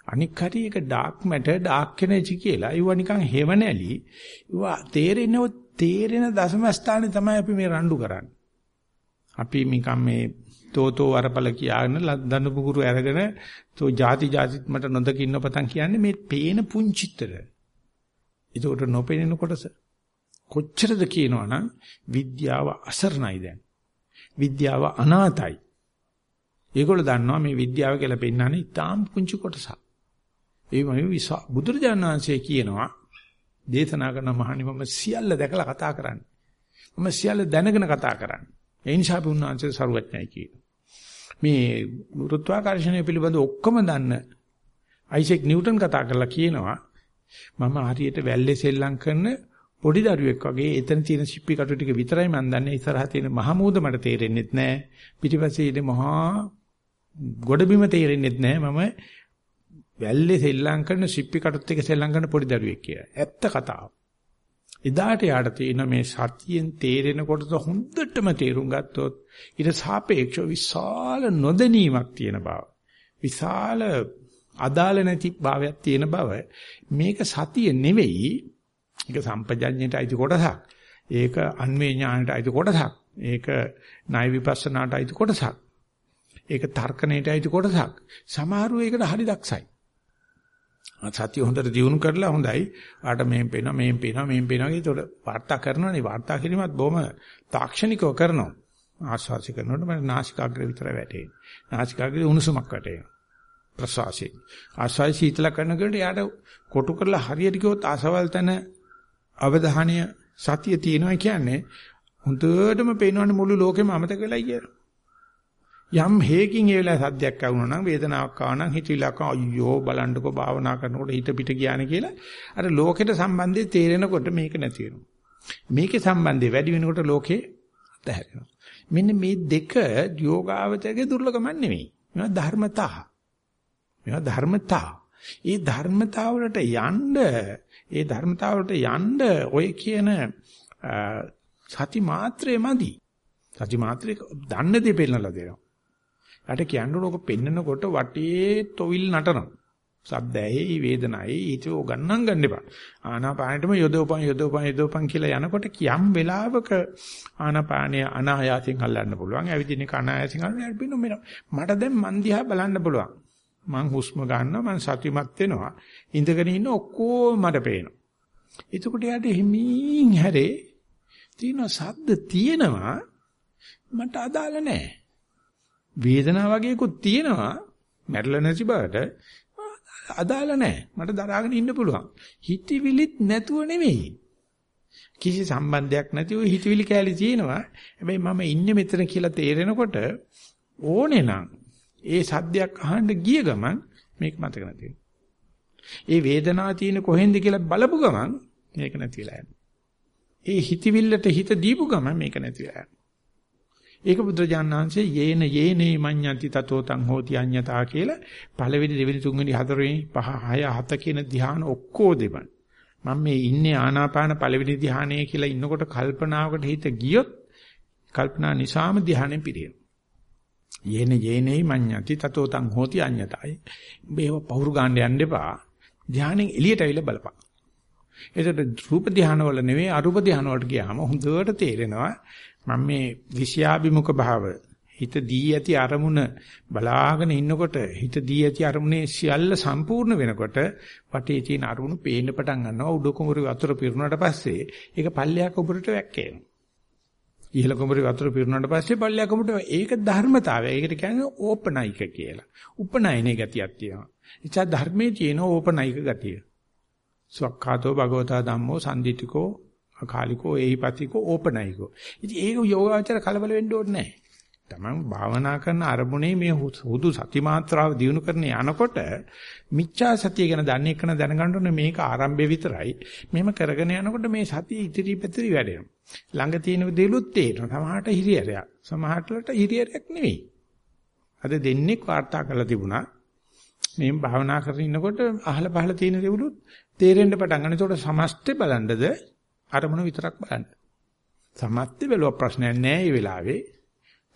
අනික් හරි ඒක ඩාර්ක් මැටර් ඩාර්ක් එනර්ජි කියලා. ඒව නිකන් හේව නැලි. ඒව තේරෙනව තේරෙන දශම ස්ථානේ තමයි අපි මේ රණ්ඩු කරන්නේ. අපි නිකන් මේ තෝතෝ වරපල කියාගෙන දඬු පුකුරු අරගෙන තෝ ಜಾති ಜಾතිත් මට නොදකින්න පතන් කියන්නේ මේ පේන පුංචිත්තර. ඒකට නොපෙනෙන කොටස. කොච්චරද කියනවනම් විද්‍යාව අසරණයි දැන්. විද්‍යාව අනාතයි. ඒගොල්ලෝ දන්නවා මේ විද්‍යාව කියලා පෙන්නන්නේ ඊටාම් පුංචි කොටසක්. ඒ වගේ විසා බුදුරජාණන් වහන්සේ කියනවා දේශනා කරන මහණි මම සියල්ල දැකලා කතා කරන්නේ. මම සියල්ල දැනගෙන කතා කරන්නේ. ඒ නිසා අපි උන්වහන්සේ සරුවඥයි කියනවා. මේ ගුරුත්වාකර්ෂණය පිළිබඳ ඔක්කොම දන්න අයිසෙක් නිව්ටන් කතා කරලා කියනවා මම හරියට වැල්ලේ සෙල්ලම් කරන පොඩි දරුවෙක් වගේ එතන තියෙන ශිප්පි කටු ටික විතරයි මම දන්නේ ඉස්සරහා තියෙන මහමූද මට තේරෙන්නෙත් නැහැ පිටිපස්සේ ඉන්නේ මහා ගොඩබිම තේරෙන්නෙත් නැහැ මම වැල්ලේ සෙල්ලම් කරන ශිප්පි කටුත් එක්ක සෙල්ලම් කරන පොඩි දරුවෙක් කියලා. ඇත්ත කතාව. එදාට යාට තියෙන මේ සතියෙන් තේරෙන කොටස හොඳටම තේරුම් ගත්තොත් ඊට සාපේක්ෂව විශාල නොදැනීමක් තියෙන බව. විශාල අදාළ නැති භාවයක් තියෙන බව මේක සතිය නෙවෙයි ඒක සම්පජඤ්ඤයට අයිති කොටසක්. ඒක අන්වේ ඥානයට අයිති කොටසක්. ඒක ණය විපස්සනාට අයිති කොටසක්. ඒක තර්කණයට අයිති කොටසක්. සමහරව ඒකට හරි දක්ෂයි. සතිය හොඳට දියුණු කරලා හොඳයි. ආට මෙහෙම පේනවා, මෙහෙම පේනවා, මෙහෙම පේනවා කියලා ඒකට වාර්තා කරනවානේ. වාර්තා කිරීමත් බොහොම තාක්ෂණිකව කරනවා. ආස්වාසි කරනකොට මට නාසිකාග්‍රය විතර වැටෙන්නේ. නාසිකාග්‍රේ උණුසුමක් වැටෙනවා. ප්‍රසවාසයේ. ආස්වාය සීතල කරනකොට යාට කොටු කරලා හරියට කිව්වොත් ආසවල් තන අවධානය සතිය තියෙනවා කියන්නේ හොඳටම පේනවනේ මුළු ලෝකෙම අමතක වෙලා කියලා. යම් හේකින් ඒ වෙලාවේ සද්දයක් ආවුණා නම් වේදනාවක් ආවා නම් හිතවිලක් අයියෝ බලන්නකෝ භාවනා කරනකොට හිත පිට ගියානේ කියලා අර ලෝකෙට සම්බන්ධය තේරෙනකොට මේක නැති වෙනවා. මේකේ සම්බන්ධය වැඩි වෙනකොට ලෝකේ අතහැරෙනවා. මෙන්න මේ දෙක යෝගාවචරයේ දුර්ලභමක් නෙමෙයි. මේවා ධර්මතා. මේවා ධර්මතා. ඒ ධර්මතාව වලට යන්න ඒ ධර්මතාව වලට යන්න ඔය කියන සති මාත්‍රෙමදි. සති මාත්‍රේ දන්න දේ පෙන්නලා දෙනවා. යට කියන්නේ ඔක පෙන්නකොට වටේ තොවිල් නටනවා. සද්ද ඇහි වේදනයි ඊටෝ ගණන් ගන්න එපා. ආනාපානෙටම යොදවපන් යොදවපන් යොදවපන් කියලා යනකොට කියම් වෙලාවක ආනාපානය අනායාසයෙන් අල්ලන්න පුළුවන්. ඇවිදින එක අනායාසයෙන් අල්ලන්න මට දැන් මන් දිහා බලන්න පුළුවන්. මං හුස්ම ගන්නවා මං සතිමත් වෙනවා. ඉඳගෙන ඉන්න ඔක්කොම මට පේනවා. එතකොට යාට හිමින් හැරේ තියෙන සද්ද තියෙනවා මට අදාළ නැහැ. වේදනාව වගේකුත් තියෙනවා මැරෙලා නැති බවට අදාළ නැහැ. මට දරාගෙන ඉන්න පුළුවන්. හිතවිලිත් නැතුව නෙමෙයි. කිසි සම්බන්ධයක් නැතිව හිතවිලි කැලි තියෙනවා. හැබැයි මම ඉන්නේ මෙතන කියලා තේරෙනකොට ඕනේ නම් ඒ සද්දයක් අහන්න ගිය ගමන් මේක මතක නැති ඒ වේදනාව තියෙන කොහෙන්ද කියලා බලපු ගමන් මේක නැතිලා යනවා. ඒ හිතවිල්ලට හිත දීපු ගමන් මේක නැතිලා යනවා. ඒක බුදුරජාණන්සේ යේන යේනේ මඤ්ඤන්ති තතෝ තං හෝති අඤ්ඤතා කියලා පළවෙනි දෙවෙනි තුන්වෙනි හතරවෙනි පහ හය හත කියන ධ්‍යාන ඔක්කො දෙපන්. මම මේ ඉන්නේ ආනාපාන පළවෙනි ධ්‍යානයේ කියලා ඉන්නකොට කල්පනාවකට හිත ගියොත් කල්පනා නිසාම ධ්‍යානෙ පිරියෙන. යේන යේනේ මඤ්ඤන්ති තතෝ තං හෝති අඤ්ඤතායි. මේව පවුරු ගන්න යන්න එපා. ධ්‍යානෙන් එළියට ඇවිල්ලා බලපන්. එතකොට රූප ධ්‍යාන වල නෙවෙයි අරූප ධ්‍යාන වලට ගියාම හොඳට තේරෙනවා මම මේ විෂයාභිමුඛ භාව හිත දී ඇති අරමුණ බලාගෙන ඉන්නකොට හිත දී ඇති අරමුණේ සියල්ල සම්පූර්ණ වෙනකොට වටේ තියෙන අරමුණු පේන්න පටන් ගන්නවා උඩ කුඹුරු වතුර පිරුණාට පස්සේ ඒක පල්ලෙහා කුඹුරට වැක්කේනවා ඉහළ කුඹුරු වතුර පිරුණාට පස්සේ පල්ලෙහා කුඹුරට ඒක ධර්මතාවය ඒකට කියන්නේ ඕපනයික කියලා උපනයනේ ගතියක් තියෙනවා එචා ධර්මයේ තියෙන ඕපනයික ගතිය සක්කාතෝ භගවතා ධම්මෝ සම්දිතිකෝ අකාලිකෝ ඒහිපතිකෝ ඕපනයිකෝ. ඉතින් ඒක යෝගාචර කලබල වෙන්න ඕනේ නැහැ. තමන් භාවනා කරන අරමුණේ මේ හුදු සති මාත්‍රාව දිනු කරන යනකොට මිච්ඡා සතිය ගැන දන්නේ එකන දැනගන්න ඕනේ මේක ආරම්භය විතරයි. මෙහෙම කරගෙන යනකොට මේ සතිය ඉදිරි පැතිරි වැඩෙනවා. ළඟ තියෙන දේලුත් තේරෙනවා. සමහරට හිරියරයක්. සමහරට හිරියරයක් නෙවෙයි. අද දෙන්නේ වාර්තා කරලා තිබුණා. මේ භාවනා කරගෙන ඉන්නකොට අහල පහල තියෙන දේවලුත් තේරෙන්න පටන් ගන්න. ඒකට සමස්තය බලන්නද අරමුණ විතරක් බලන්න. සමත්ති බැලුව ප්‍රශ්නයක් නෑ මේ වෙලාවේ.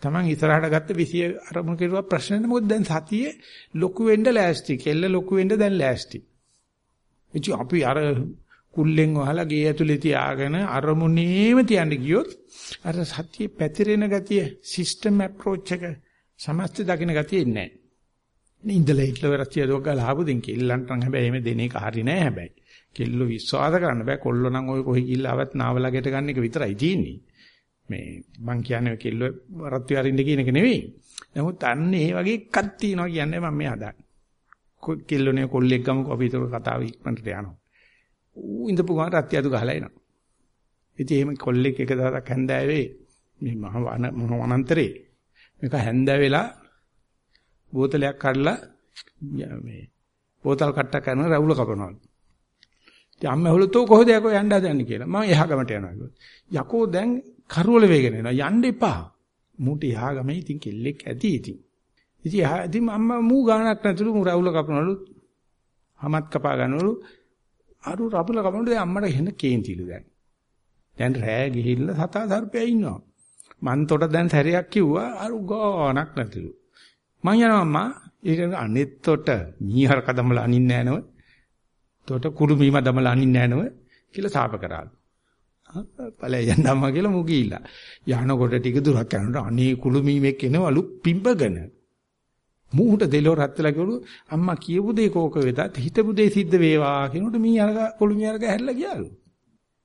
Taman ඉස්සරහට ගත්ත විසිය අරමුණ කෙරුවා ප්‍රශ්න නෑ මොකද දැන් සතියේ ලොකු වෙන්න ලෑස්ති. කෙල්ල ලොකු වෙන්න දැන් ලෑස්ති. ඉති අපි අර කුල්ලෙන් වහලා ගේ ඇතුලේ තියාගෙන අරමුණේම තියන්න ගියොත් අර සතියේ පැතිරෙන ගතිය සිස්ටම් අප්‍රෝච් එක සමස්ත දකින්න ගතිය ඉන්නේ නැහැ. ඉඳලා හිටලා රච්චිය දොග්ග ලහපු දෙන් කිල්ලන්ට නම් හැබැයි එහෙම දෙන එක හරි නෑ හැබැයි. කෙල්ලෝ විශ්වාස කරන්න බෑ කොල්ලෝ නම් ඔය කොහි ගිහිල්ලාවත් නාවලගෙට ගන්න එක විතරයි තියෙන්නේ. මේ මං කියන්නේ කෙල්ලෝ රත්ති අරින්න කියන එක නෙවෙයි. නමුත් අන්න ඒ වගේ එකක් තියෙනවා කියන්නේ මම මේ හදන්නේ. කෙල්ලෝනේ කොල්ලෙක් ගමු අපි ඒක කතාව ඉක්මනට යනවා. ඌ ඉඳපු ගමන් රත්ති අතු ගහලා එනවා. ඉතින් එහෙම කොල්ලෙක් එක දවසක් හැන්දෑවේ මේ මහ වනාන්තරේ මේක හැන්දෑ වෙලා බෝතලයක් කඩලා මේ බෝතල් කට්ටක් කරන රවුල කපනවා. ඉතින් අම්ම ඇහුලතෝ කොහෙද යකෝ යන්න හදන්නේ කියලා. මම එහා ගමට යනවා කිව්වා. යකෝ දැන් කරවල වේගෙන එනවා. යන්න එපා. මූට එහා ගමේ ඉතින් කෙල්ලෙක් ඇති ඉතින්. ඉතින් එහා ඉතින් අම්මා මූ ගානක් නැතුළු මූ රවුල කපනවලු. හමත් කපා ගන්නවලු. අරු රබුල කපනවලු දැන් අම්මට හෙන කේන්තිලු දැන්. දැන් රෑ ගිහිල්ලා සතා සර්පයා ඉන්නවා. මන් තොට දැන් සැරයක් කිව්වා අරු ගානක් නැතිලු. මං යනවා අම්මා. ඒක අනෙත් තොට මීහර කදමලා අනින්නේ නැනව. තොට කුරුමීම දමලා අනින්නේ නැනව කියලා සාප කරාලු. ඵලය යන්නම්මා කියලා මු ගිහිල්ලා. යහනකොට ටික දුරක් යනකොට අනේ කුළුමීමෙක් එනවලු පිඹගෙන. මූහුට දෙලෝ රත්ලා කිව්ලු අම්මා කියපු දේ කෝක වේදත් හිතපු දේ සිද්ධ වේවා කියනකොට මී අරග කුළුමී අරග හැරිලා ගියාලු.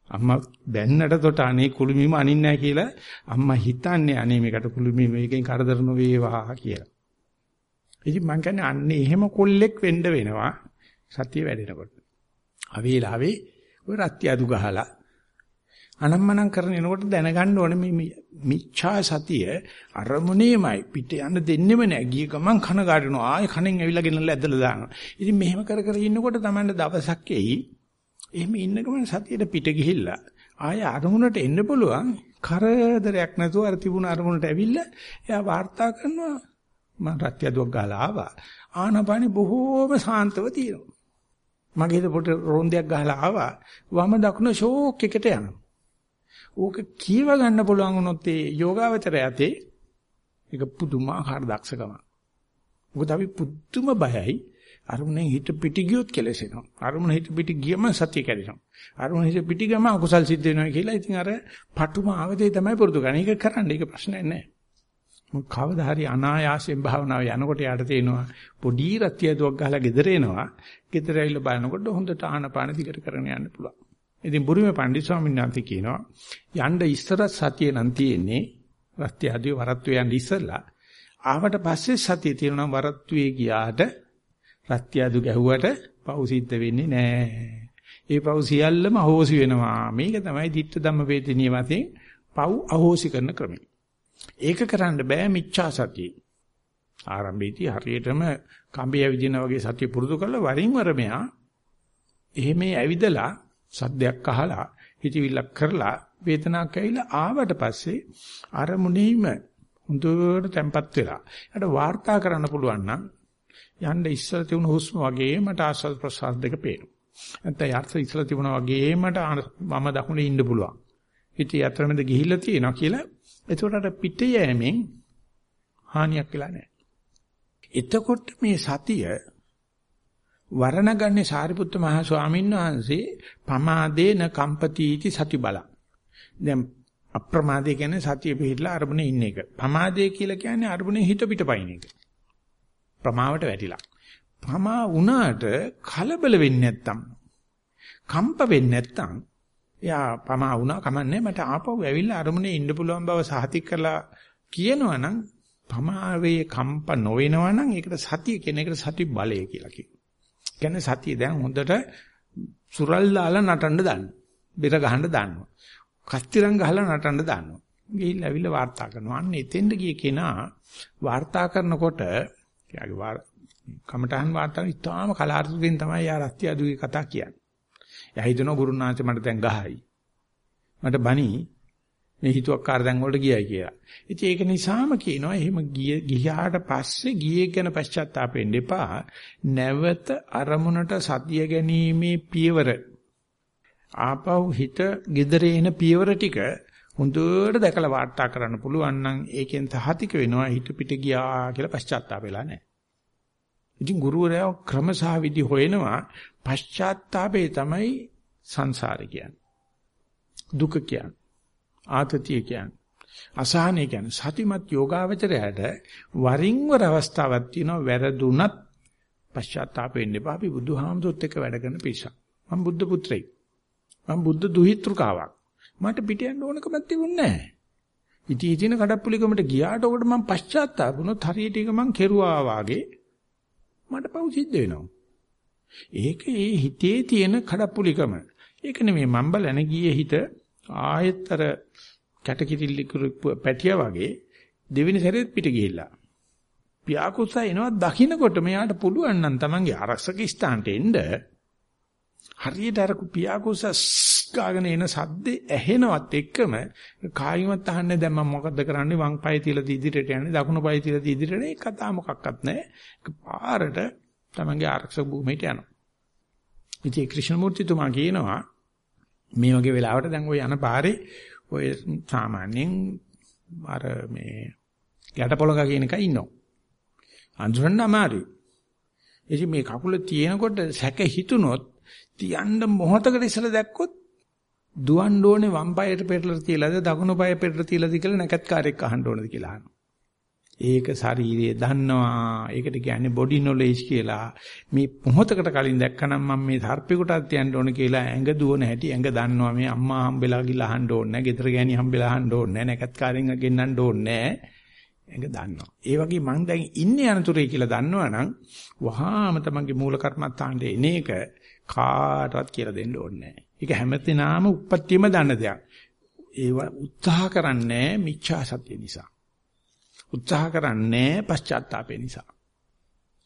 අම්මා බැන්නට තොට අනේ කුළුමීම අනින්නේ නැහැ කියලා අම්මා හිතන්නේ අනේ මේකට කුළුමී මේකෙන් කරදර නොවේවා කියලා. ඉතින් මං කියන්නේ අන්නේ එහෙම කොල්ලෙක් වෙන්න වෙනවා සතිය වැඩෙනකොට. අවේලාවේ ඔය රත්ති අදු ගහලා අනම්මනම් කරන එනකොට දැනගන්න ඕනේ මේ මිච්ඡා සතිය අරමුණේමයි. පිට යන්න දෙන්නෙම නෑ. ගිය ගමන් කන ගාඩනවා. ආයෙ කනෙන් ඇවිල්ලා ගෙනල්ලා ඇදලා දානවා. ඉතින් මෙහෙම කර කර ඉන්නකොට තමයි දවසක් එයි. එහෙම ඉන්න ගමන් සතියට පිට ගිහිල්ලා ආයෙ අරමුණට එන්න පුළුවන්. කරදරයක් නැතුව අර තිබුණ අරමුණට ඇවිල්ලා එයා වාර්තා කරනවා. මම රත්යදුවක් ගහලා ආවා. ආනපානෙ බොහෝම සාන්තව තියෙනවා. මගේ පොට රොන්දයක් ගහලා ආවා. වම දකුණ ෂෝක් එකට යනවා. ඕක කීව ගන්න පුළුවන් වුණොත් ඒ යෝගාවචරය යතේ ඒක පුදුමාකාර දක්ෂකම. මොකද අපි පුදුම බයයි අරුණෙන් හිත පිටි ගියොත් කෙලසෙනවා. අරුණ හිත පිටි ගියම සතිය කැඩෙනවා. අරුණ හිත පිටි ගම අකුසල් සිද්ධ වෙනවා කියලා ඉතින් අර පටුම ආවදේ තමයි පුරුදු කරන්නේ. ඒක කරන්න ඒක ප්‍රශ්නයක් නෑ. මොකද කවදා හරි අනායාසයෙන් භාවනාව යනකොට යාට තේනවා පොඩි රත්තිය දුවක් ගහලා gedere එනවා. gedere ඇවිල්ලා බලනකොට හොඳට ආනපාන දිගට කරගෙන යන්න පුළුවන්. ඉතින් බුරුමේ පණ්ඩිත ස්වාමීන් වහන්සේ කියනවා යන්න ඉස්සර සතිය නම් තියෙන්නේ රත්ය ආදී වරත්වේ යන්න ඉස්සලා ආවට පස්සේ සතිය තියෙනවා වරත්වේ ගියාට රත්ය ආදු ගැහුවට පව් සිද්ධ වෙන්නේ නැහැ. ඒ පව් සියල්ලම අහෝසි වෙනවා. මේක තමයි ditta ධම්ම වේදිනිය වශයෙන් පව් අහෝසි කරන ක්‍රමය. ඒක කරන්න බෑ මිච්ඡා සතියේ. ආරම්භයේදී හරියටම කම්බිය විදින වගේ සතිය පුරුදු කරලා වරින් වර මෙයා එහෙම ඇවිදලා සද්දයක් අහලා හිතවිල්ලක් කරලා වේදනාවක් ඇවිල්ලා ආවට පස්සේ අරමුණෙහිම හොඳට තැම්පත් වෙලා ඊට වාර්තා කරන්න පුළුවන් නම් යන්න ඉස්සර තිබුණු හුස්ම වගේ මට ආස්වාද ප්‍රසආද දෙක පේනවා. නැත්නම් යර්ථ ඉස්සර තිබුණා වගේ මට මම දකුණේ ඉන්න පුළුවන්. ඉතින් අතරමැද ගිහිල්ලා තියෙනවා කියලා එතකොට අර පිට යෑමෙන් හානියක් වෙලා නැහැ. එතකොට මේ සතිය වර්ණගන්නේ සාරිපුත්ත මහ ස්වාමීන් වහන්සේ පමාදේන කම්පතිටි සති බල. දැන් අප්‍රමාදේ කියන්නේ සතිය පිළිලා අරමුණේ ඉන්න එක. පමාදේ කියලා කියන්නේ අරමුණේ හිත පිටපයින් එක. ප්‍රමාවට වැටිලා. පමා වුණාට කලබල වෙන්නේ නැත්තම් කම්ප වෙන්නේ නැත්තම් එයා පමා වුණා කමන්නේ මට ආපහු ඇවිල්ලා අරමුණේ ඉන්න පුළුවන් බව සහතික කරලා කියනවනම් පමාවේ කම්ප නොවෙනවනම් ඒකට සතිය කියන එකට සති බලය කියලා කියනවා. කියන්නේ සතිය දැන් හොඳට සුරල් දාලා නටන්න දාන්න. බෙර ගහන්න දාන්නවා. කස්තිරම් ගහලා නටන්න දාන්නවා. ගිහිල්ලා ඇවිල්ලා වාර්තා කරනවා. අන්න එතෙන්ද ගිය කෙනා වාර්තා කරනකොට එයාගේ කමටහන් වාර්තාව ඉතාම කලාතුරකින් තමයි යා රත්ති අදුගේ කතා කියන්නේ. එයා හිතනවා ගුරුනාථ මට දැන් ගහයි. මට බණි මේ හිතුවක්කාර දැන් වලට ගියයි කියලා. ඉතින් ඒක නිසාම කියනවා එහෙම ගියාට පස්සේ ගියේ ගැන පශ්චාත්තාපෙන්න එපා. නැවත අරමුණට සතිය ගැනීමේ පියවර ආපහු හිත gedere එන පියවර ටික හොඳට දැකලා වාර්තා කරන්න පුළුවන් නම් ඒකෙන් තහතික වෙනවා හිත පිට ගියා කියලා පශ්චාත්තාප වෙලා නැහැ. ඉතින් ගුරුවරයා ක්‍රමසහ විදි හොයනවා පශ්චාත්තාපේ තමයි සංසාරය කියන්නේ. දුක කියන්නේ. ආතතිය කියන්නේ. අසහනය කියන්නේ සතිමත් යෝගාවචරයට වරින් වර අවස්ථාවක් තියෙනවා වැරදුනත් පශ්චාත්තාප වෙන්න එපා. අපි බුදුහාමුදුරුත් එක්ක වැඩ කරන පිරිසක්. මම බුද්ධ පුත්‍රයෙක්. මම බුද්ධ දුහිතෘකාවක්. මට පිට යන්න ඕනකමක් තිබුණේ නැහැ. ඉතී ඉතින කඩප්පුලිකමට ගියාට ඔකට මම පශ්චාත්තාප වුණොත් හරියට එක මං කෙරුවා වාගේ මට පව් සිද්ධ වෙනවා. ඒක ඒ හිතේ තියෙන කඩප්පුලිකම. ඒක නෙමෙයි මම බලන ගියේ හිත ආයෙත්තර කැටකිරිලි පැටියා වගේ දෙවෙනි සැරේත් පිට ගිහිල්ලා. පියාකුසා එනවා දකින්නකොට මෙයාට පුළුවන් නම් Tamange අරසක ස්ථානට එන්න. හරියට අර පියාකුසා ගාගෙන එන සද්දේ ඇහෙනවත් එක්කම කායිමත් අහන්නේ දැන් මම මොකද්ද කරන්නේ? වම් පාය තියලා ඉදිරියට යන්නේ දකුණු පාය තියලා ඉදිරියට යන්නේ. කතා මොකක්වත් නැහැ. පාරට Tamange ආරක්ෂක භූමියට යනවා. ඉතින් ක්‍රිෂ්ණමූර්තිතුමා කියනවා මේ වගේ වෙලාවට දැන් ওই යන පාරේ ඔය සාමාන්‍යයෙන් අර මේ යටපොළක කියන එක ඉන්නවා. අඳුරන්න අමාරුයි. ඉතින් මේ කකුල තියෙනකොට සැක හිතුනොත් තියන්න මොහතකට ඉස්සලා දැක්කොත් දුවන්න ඕනේ වම් පායට පෙරලා තියලාද දකුණු පාය පෙරලා තියලාද කියලා නැකත් කාර්යයක් අහන්න ඕනද කියලා අහනවා. ඒක ශරීරයේ දන්නවා. ඒකට කියන්නේ බොඩි නොලෙජ් කියලා. මේ මොහොතකට කලින් දැක්කනම් මම මේ සර්පෙකුටත් යන්න ඕන කියලා ඇඟ දුවන හැටි ඇඟ දන්නවා. මේ අම්මා හම්බෙලා ගිහලා අහන්න ඕනේ නැහැ. ගෙදර ගෑණි හම්බෙලා අහන්න ඕනේ නැහැ. නැකත් කාරෙන් ගෙන්නන්න ඕනේ නැහැ. ඒක දන්නවා. ඒ වගේ මං දැන් ඉන්නේ අනතුරේ කියලා දන්නවනම් වහාම තමන්ගේ මූල කර්මත්තාන්ට එන එක කාටවත් කියලා දෙන්න ඕනේ නැහැ. ඒක හැමතැනම උප්පත්තියම දන්න දෙයක්. ඒව උත්සාහ කරන්නේ මිච්ඡා සත්‍ය නිසා. උත්සාහ කරන්නේ පශ්චාත්තාපේ නිසා.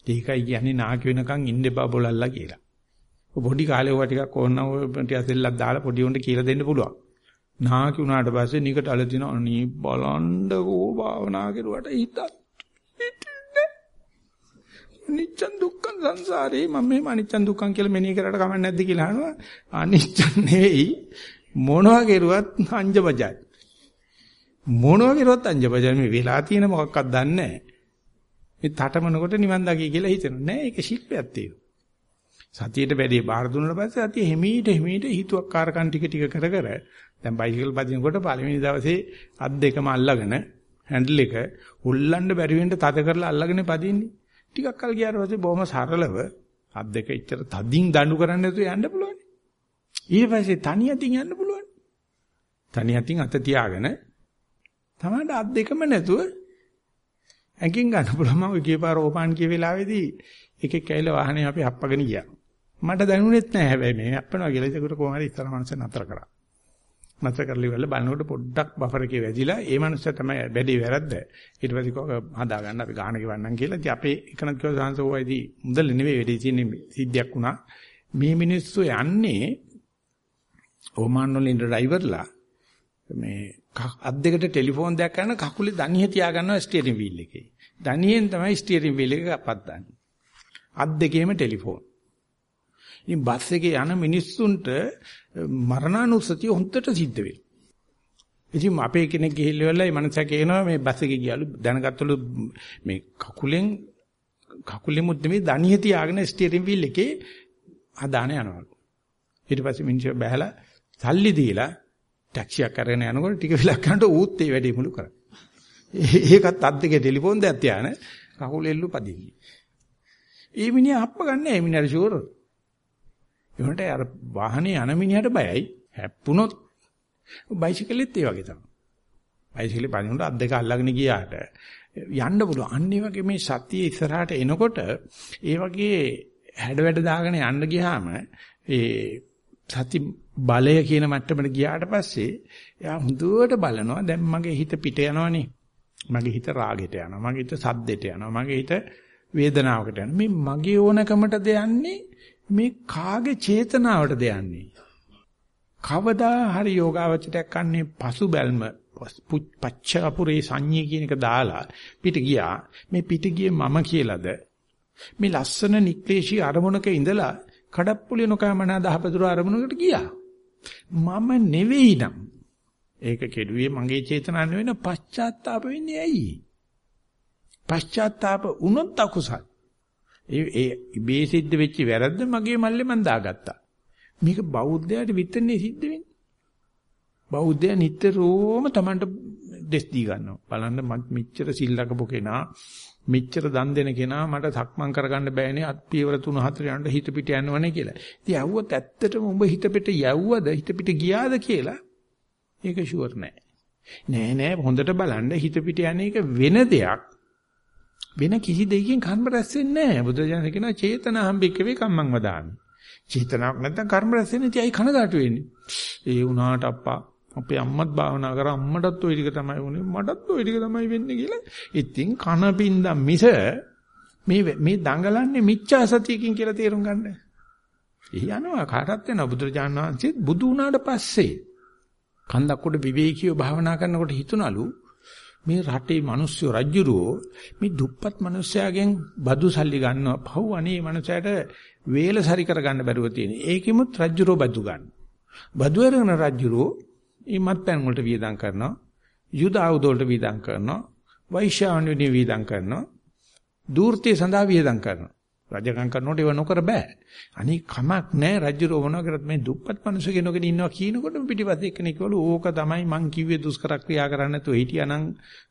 ඒකයි කියන්නේ නාකි වෙනකන් ඉන්න බා බලල්ලා කියලා. පොඩි කාලේ ඔය ටිකක් ඕනනම් ඔය ටික සෙල්ලක් දාලා පොඩි උන්ට කියලා දෙන්න පුළුවන්. නාකි වුණාට පස්සේ නිකට අල දින අනී බලන්නකෝ භාවනා කරුවට හිතත් අනිච්චන් දුක්ඛන් සංසාරේ මම මේ අනිච්චන් දුක්ඛන් කියලා මෙනෙහි කරලා කමක් නැද්ද කියලා අහනවා අනිච්චන් නෙවෙයි මොනවා කෙරුවත් අංජබජයි මොනවා කෙරුවත් අංජබජයි මේ වෙලා තියෙන මොකක්වත් දන්නේ නැහැ මේ තටමනකොට නිවන් දකි කියලා හිතෙනවා නෑ ඒක ශිල්පයක් තියෙනවා සතියේට වැඩි බාර දුන්නාට පස්සේ සතිය හිමීට හිමීට හිතුවක්කාරකම් ටික ටික කර කර දැන් බයිසිකල් පදිනකොට පළවෙනි දවසේ අත් දෙකම අල්ලගෙන හැන්ඩල් එක උල්ලන්න බැරි වෙන්න තද කරලා අල්ලගෙන පදින්නේ. ටිකක් කල් ගියාට පස්සේ බොහොම සරලව අත් දෙක ඉච්චර තදින් දඬු කරන්න නැතුව යන්න පුළුවන්. ඊට පස්සේ තනි අතින් යන්න පුළුවන්. තනි අතින් අත තියාගෙන තමයි අත් දෙකම නැතුව ඇඟින් ගන්න පුළුවන්. මම ගියපාර ඕපාන් කිය වෙලාවේදී එකෙක් ඇවිල්ලා වාහනේ අපි හප්පගෙන ගියා. මට දැනුනේත් නැහැ හැබැයි මේ හප්පනවා කියලා ඒකට කොහොම හරි ඉස්සර මනස නතර කරා. නතර කරලා ඉවරලා බලනකොට පොඩ්ඩක් බෆර් එකේ වැදිලා ඒ මනුස්සයා තමයි බැදී වැරද්ද. ඊට පස්සේ කෝ හදා ගන්න අපි ගාන ගෙවන්නම් කියලා. ඉතින් අපේ එකනක් කිව්වා සාංශෝවයිදී මුදල් නෙවෙයි වෙඩි තියෙන්නේ සිද්ධියක් වුණා. මේ මිනිස්සු යන්නේ ඕමාන් වලින් ඩ්‍රයිවර්ලා මේ අත් දෙකට ටෙලිෆෝන් දෙයක් කරන කකුලේ දණිය තියා ගන්නවා ස්ටියරින් වීල් එකේ. දණියෙන් තමයි ස්ටියරින් වීල් එක පත්දන්නේ. අත් දෙකේම ටෙලිෆෝන්. ඉතින් බස් එකේ යන මිනිස්සුන්ට මරණානුස්සතිය හොන්දට සිද්ධ වෙනවා. ඉතින් අපේ කෙනෙක් ගිහිල්ලා මේ මනසක් කියනවා මේ බස් එකේ ගියලු දැනගත්තලු මේ කකුලෙන් කකුලෙ මුත් නෙමෙයි දණිය තියාගෙන ස්ටියරින් වීල් එකේ අදාන යනවලු. ඊට පස්සේ මිනිස්සු බහැලා සල්ලි දීලා ටැක්සියක් අරගෙන යනකොට ටික වෙලක් යනකොට ඌත් ඒ වැඩේ මුළු කරා. ඒකත් අත් දෙකේ ටෙලිෆෝන් දෙයක් තියාන කකුලෙල්ලු පදින්නේ. ඒ මිනිහා අප්ප ගන්න ඒ මිනිහට ෂුවර්. ඒකට අර වාහනේ යන මිනිහට බයයි. හැප්පුණොත් බයිසිකලෙත් ඒ වගේ තමයි. බයිසිකලේ පදිනකොට අත් දෙක අල්ලගෙන ගියාට යන්න පුළුවන්. අන්න ඒ වගේ මේ සතිය ඉස්සරහට එනකොට ඒ වගේ හැඩ වැඩ දාගෙන යන්න ගියාම ඒ සති බලය කියන මට්ටමට ගියාට පස්සේ එයා හොඳට බලනවා දැන් මගේ හිත පිට යනවනේ. මගේ හිත රාගෙට යනවා. මගේ හිත සද්දෙට යනවා. මගේ හිත වේදනාවකට යනවා. මේ මගේ ඕනකමටද යන්නේ මේ කාගේ චේතනාවටද යන්නේ? කවදා හරි යෝගාවචරයක් කන්නේ පසු බැල්ම පච්චාපුරේ සංඤී කියන එක දාලා පිට ගියා. මේ පිට ගියේ මම කියලාද? මේ ලස්සන නික්ලේශී අරමුණක ඉඳලා කඩප්පුලිය නොකමනා දහපතුරු අරමුණකට ගියා. මම නෙවෙයි නම් ඒක කෙඩුවේ මගේ චේතනාව නෙවෙයි පශ්චාත්තාප වෙන්නේ ඇයි? පශ්චාත්තාප වුණොත් අකුසල්. ඒ ඒ ඉබේ සිද්ධ වෙච්ච වැරද්ද මගේ මල්ලේ මන් දාගත්තා. මේක බෞද්ධයාට විතරනේ සිද්ධ වෙන්නේ. බෞද්ධයා නිතරම Tamanට දෙස් දී ගන්නවා. බලන්න මෙච්චර සිල්ලකපු කෙනා මෙච්චර දන් දෙන කෙනා මට සක්මන් කරගන්න බෑනේ අත් පියවර 3 4 යනට හිත පිට යනවනේ කියලා. ඉතින් ඇහුවත් ඇත්තටම උඹ හිත පිට යවුවද හිත පිට ගියාද කියලා ඒක ෂුවර් නෑ. නෑ නෑ හොඳට බලන්න හිත පිට යන එක වෙන දෙයක්. වෙන කිසි දෙයකින් කර්ම රැස් වෙන්නේ නැහැ. බුදුරජාණන් කියනවා චේතනාම්බිකවේ කම්මං වදාමි. චේතනාවක් නැත්නම් කර්ම රැස් වෙන්නේ තියයි කනගාටු වෙන්නේ. ඒ වුණාට අප්පා අපේ අම්මත් භාවනා කරා අම්මටත් ওই ටික තමයි වුනේ මටත් ওই ටික තමයි වෙන්නේ කියලා. ඉතින් කන පින්දම් මිස මේ මේ දඟලන්නේ මිච්ඡා සතියකින් කියලා තේරුම් ගන්න. එහි යනවා කාටත් වෙනවා බුදුරජාණන් වහන්සේත් බුදු වුණාට පස්සේ කන්දක් උඩ විවේකීව භාවනා කරනකොට හිතුණලු මේ රටේ මිනිස්සු රජ්ජුරුවෝ මේ දුප්පත් මිනිස්සයාගෙන් බදු සල්ලි ගන්නවා. පහුව අනේ මනුස්සයාට වේල සරි කරගන්න බැරුව තියෙන. ඒකෙමුත් රජ්ජුරුවෝ බදු ගන්න. බදු අරගෙන රජ්ජුරුවෝ ඊමත් පෑන් වලට වියදම් කරනවා. යුද ආයුධ වලට වියදම් කරනවා. වෛශ්‍යාවන්‍ය වියදම් කරනවා. දූර්තය සඳහා වියදම් කරනවා. රජකම් කරනකොට ඒව නොකර බෑ. අනික කමක් නැහැ රජුරෝ මොනවා කරත් මේ දුප්පත් මිනිස්සු කෙනෙකුගෙන ඉන්නවා කියනකොට පිටිපස්සේ එක්කෙනෙක් කිව්වලු ඕක තමයි මං කිව්වේ දුෂ්කර ක්‍රියා කරන්න නැතුව හිටියානම්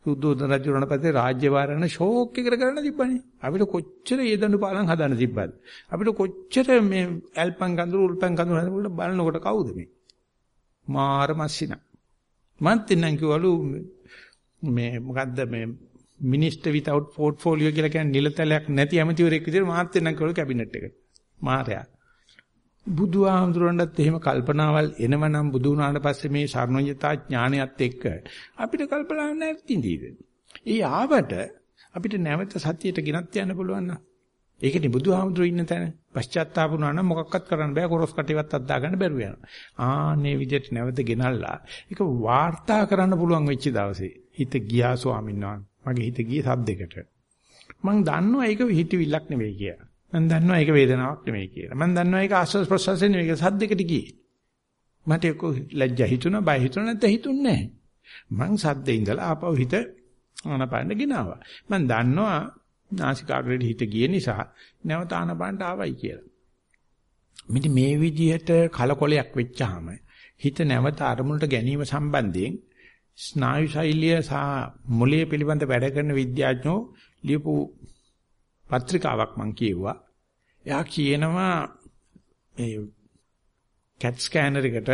සුද්ධෝදන රජුරණ පස්සේ රාජ්‍ය වාරණ ෂෝක් එකකට කරන්න තිබ්බනේ. අපිට කොච්චර ඒ දඬු පාලම් හදන්න තිබ්බද? අපිට කොච්චර මේ ඇල්පන් කඳුළු උල්පන් කඳුළු හදනකොට බලනකොට කවුද මේ? මාර මස්සිනා. මන් තින්නම් කිව්වලු මේ මොකද්ද මේ මිනිස්ටර් without portfolio කියලා කියන්නේ නිලතලයක් නැති ඇමතිවරයෙක් විදිහට මාත් වෙනම් කළු කැබිනට් එකට. මාරයා. බුදුහාමුදුරන්ටත් එහෙම කල්පනාවල් එනවනම් බුදු වුණාට පස්සේ මේ සර්වඥතා ඥානයත් එක්ක අපිට කල්පනා නැතිඳීද? ඒ ආවට අපිට නැවත සතියට ගෙනත් යන්න පුළුවන් නම් ඒකනේ බුදුහාමුදුරු ඉන්න තැන පශ්චාත්තාප වුණා නම් මොකක්වත් කරන්න බෑ කොරස් කටේවත් අද්දා ගන්න බැරුව යනවා. ආන්නේ විදිහට නැවත ගෙනල්ලා ඒක වාර්තා කරන්න පුළුවන් වෙච්ච දවසේ හිත ගියා ස්වාමීන් වහන්සේ. මගේ හිත ගියේ සද්දෙකට. මං දන්නවා ඒක හිතවිල්ලක් නෙවෙයි කියලා. මං දන්නවා ඒක වේදනාවක් නෙවෙයි කියලා. මං දන්නවා ඒක ආස්වාද ප්‍රසවාස නෙවෙයි ඒක සද්දෙකට ගියේ. මට ඒක ලැජ්ජා හිතුණා බය හිතුණා නැත්නම් හිතුන්නේ නැහැ. මං සද්දේ ඉඳලා ආපහු හිත ආනපාන ගෙනාවා. මං දන්නවා නාසිකාග්‍රේට හිත ගිය නිසා නැවත ආනපානට ආවයි කියලා. මෙන්න මේ විදිහට කලකොලයක් වෙච්චාම හිත නැවත අරමුණට ගැනීම සම්බන්ධයෙන් ස්නායු ශෛලිය සහ මොළයේ පිළිබඳ වැඩ කරන විද්‍යාඥයෝ ලියපු පත්‍රිකාවක් මම කියුවා. එයා කියනවා මේ CAT ස්කෑනර් එකට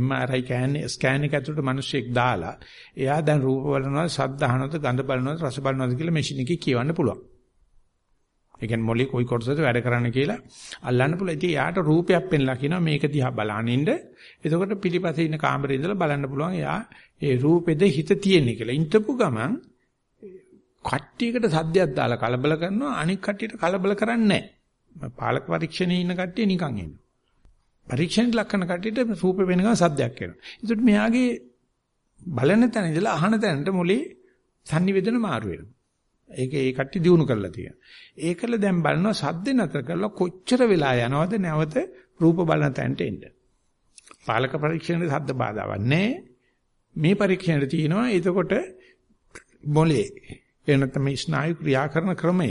MRI ස්කෑන් ස්කෑන් එක ඇතුළට මිනිස්සෙක් දාලා එයා දැන් රූප බලනවා, ශබ්ද අහනවද, ගඳ බලනවද, රස බලනවද කියලා මැෂින් එකේ කියවන්න පුළුවන්. ඒ කියන්නේ මොලේ කොයි කොටසද වැඩ කරන්න කියලා අල්ලන්න පුළුවන්. ඉතින් යාට රූපයක් පෙන්ලා කියනවා මේක දිහා බලනින්න. එතකොට පිළිපස්සේ ඉන්න කාමරේ ඉඳලා බලන්න පුළුවන් එයා ඒ රූපෙද හිත තියෙන්නේ කියලා. ඉන්ටපු ගමන් කට්ටියකට සද්දයක් දාලා කලබල කරනවා අනික් කට්ටියට කලබල කරන්නේ නැහැ. පාලක පරීක්ෂණේ ඉන්න කට්ටිය නිකන් ඉන්නවා. පරීක්ෂණයට ලක් කරන කට්ටියට රූප වෙන ගමන් සද්දයක් එනවා. ඒකට මෙයාගේ බලන තැන ඉඳලා අහන තැනට මොලේ sannivedana මාරු වෙනවා. ඒක ඒ කට්ටිය දිනු කරලා තියෙනවා. ඒකල දැන් බලනවා සද්ද නැතර කරලා කොච්චර වෙලා යනවද නැවත රූප බලන තැනට එන්න. පාලක පරීක්ෂණයේ සද්ද බාධාවක් නැහැ. මේ පරීක්ෂණයට තියෙනවා එතකොට මොලේ එන තමයි ස්නායු ක්‍රියා කරන ක්‍රමය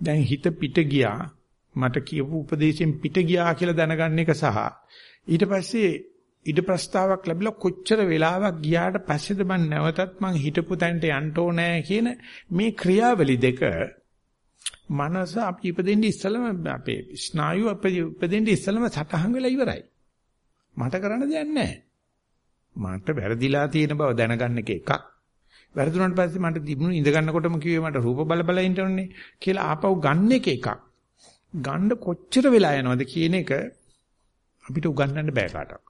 දැන් හිත පිට ගියා මට කියපු උපදේශයෙන් පිට ගියා කියලා දැනගන්න එක සහ ඊට පස්සේ ඉද ප්‍රස්තාවක් ලැබිලා කොච්චර වෙලාවක් ගියාට පස්සේද මම නැවතත් මං හිටපු තැනට යන්න ඕනේ කියන මේ ක්‍රියාවලි දෙක මනස අපි ඉපදෙන්නේ ඉස්සලම අපේ ස්නායු ඉපදෙන්නේ ඉස්සලම සටහන් වෙලා ඉවරයි. මට කරන්න දෙයක් නැහැ. මට වැරදිලා තියෙන බව දැනගන්න එක එකක්. වැරදුනට පස්සේ මට තිබුණු ඉඳ ගන්නකොටම කිව්වේ මට රූප බල බල ඉන්න ඕනේ කියලා ආපහු ගන්න එක එකක්. ගන්න කොච්චර වෙලා යනවද කියන එක අපිට උගන්වන්න බෑ කාටවත්.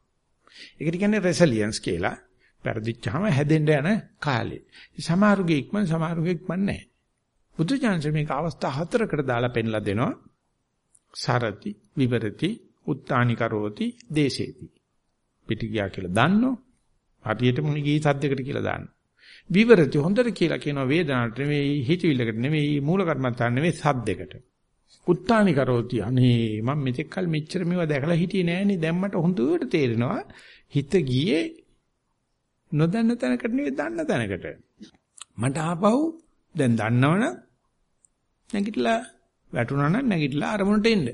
ඒකට කියන්නේ රෙසිලියන්ස් කියලා. පෙරදිච්චාම හැදෙන්න යන කාලේ. සමහරුගේ ඉක්මන සමහරුගේ ඉක්මන නැහැ. බුදු ඥානසේ මේක අවස්ථා හතරකට දාලා පෙන්ලා දෙනවා. සරති, විවරති, උත්තානි කරෝති, දේශේති. පිටි ගියා කියලා දන්නෝ හරියටම ගී සද්දයකට කියලා දාන්න. විවරති හොඳට කියලා කියනවා වේදනාවට නෙවෙයි හිතවිල්ලකට නෙවෙයි මූල කර්මත්තාන් නෙවෙයි සද්දයකට. උත්තානි කරෝති අනේ මම මෙතෙක් කල මෙච්චර මේව දැකලා හිටියේ නෑනේ දැන් මට හොඳට තේරෙනවා හිත ගියේ නොදන්න තැනකට නෙවෙයි දන්න තැනකට. මට ආපහු දැන් දන්නවනම් නැගිටලා වැටුණා නම් නැගිටලා අරමුණට එන්න.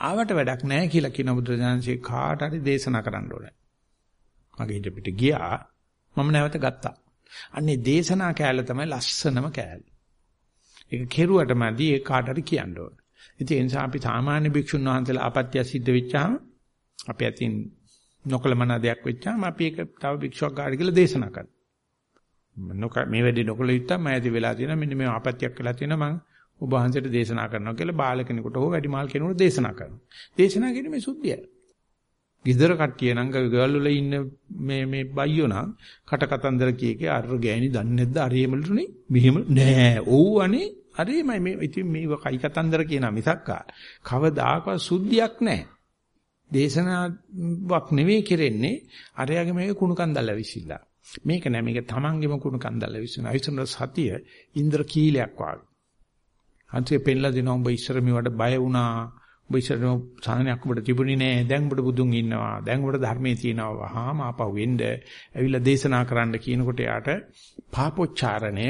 ආවට වැඩක් නැහැ කියලා කියන බුදුරජාණන්සේ කාට හරි දේශනා කරන්න ඕනේ. මගේ හිත පිට ගියා මම නැවත ගත්තා. අන්නේ දේශනා කෑල්ල තමයි ලස්සනම කෑල්ල. ඒක කෙරුවට මදි ඒ කාට හරි කියන්න ඕන. ඉතින් ඒ නිසා අපි සාමාන්‍ය භික්ෂුන් වහන්සේලා ආපත්‍ය සිද්ධ වෙච්චාම අපි අතින් නොකලමන දෙයක් වෙච්චාම අපි ඒක තව භික්ෂුවක් ගාඩ කියලා දේශනා කරනවා. නොක මේ වැඩේ නොකල යුත්තම් මම ඇති වෙලා තියෙනවා මෙන්න මේ ආපත්‍යක් වෙලා තියෙනවා මම ඔබ වහන්සේට දේශනා කරනවා කියලා බාල කෙනෙකුට හෝ වැඩිමාල් කෙනෙකුට දේශනා කරනවා. දේශනා කිරීමේ සුද්ධියයි. ගිදර කට්ටිය නම් ගෙවල් වල ඉන්න මේ මේ බයියෝ නම් කට කතන්දර කීකේ අර ගෑණි දන්නේ නැද්ද අරේමලුනේ මෙහෙම නෑ ඔව් අනේ අරේමයි මේ ඉතින් මේ කයි කතන්දර කියනා මිසක්කා කවදාකවත් සුද්ධියක් නෑ දේශනාවක් නෙවෙයි කෙරෙන්නේ අරයාගේ මේක කුණු කන්දල්ලා විසිලා මේක නෑ මේක තමන්ගේම කුණු කන්දල්ලා විසිනා අයිසන සතිය ඉන්ද්‍ර කීලයක් වාගේ අන්තිේ පෙන්ලා දෙනවා උඹ ඉස්සර මේවට බය වුණා ඔබ ඉස්සරම සාහනයක් ඔබට තිබුණේ නෑ. දැන් ඔබට බුදුන් ඉන්නවා. දැන් ඔබට ධර්මයේ තියෙනවා. වහාම ආපහු වෙන්න ඇවිල්ලා දේශනා කරන්න කියනකොට යාට පාපොච්චාරණය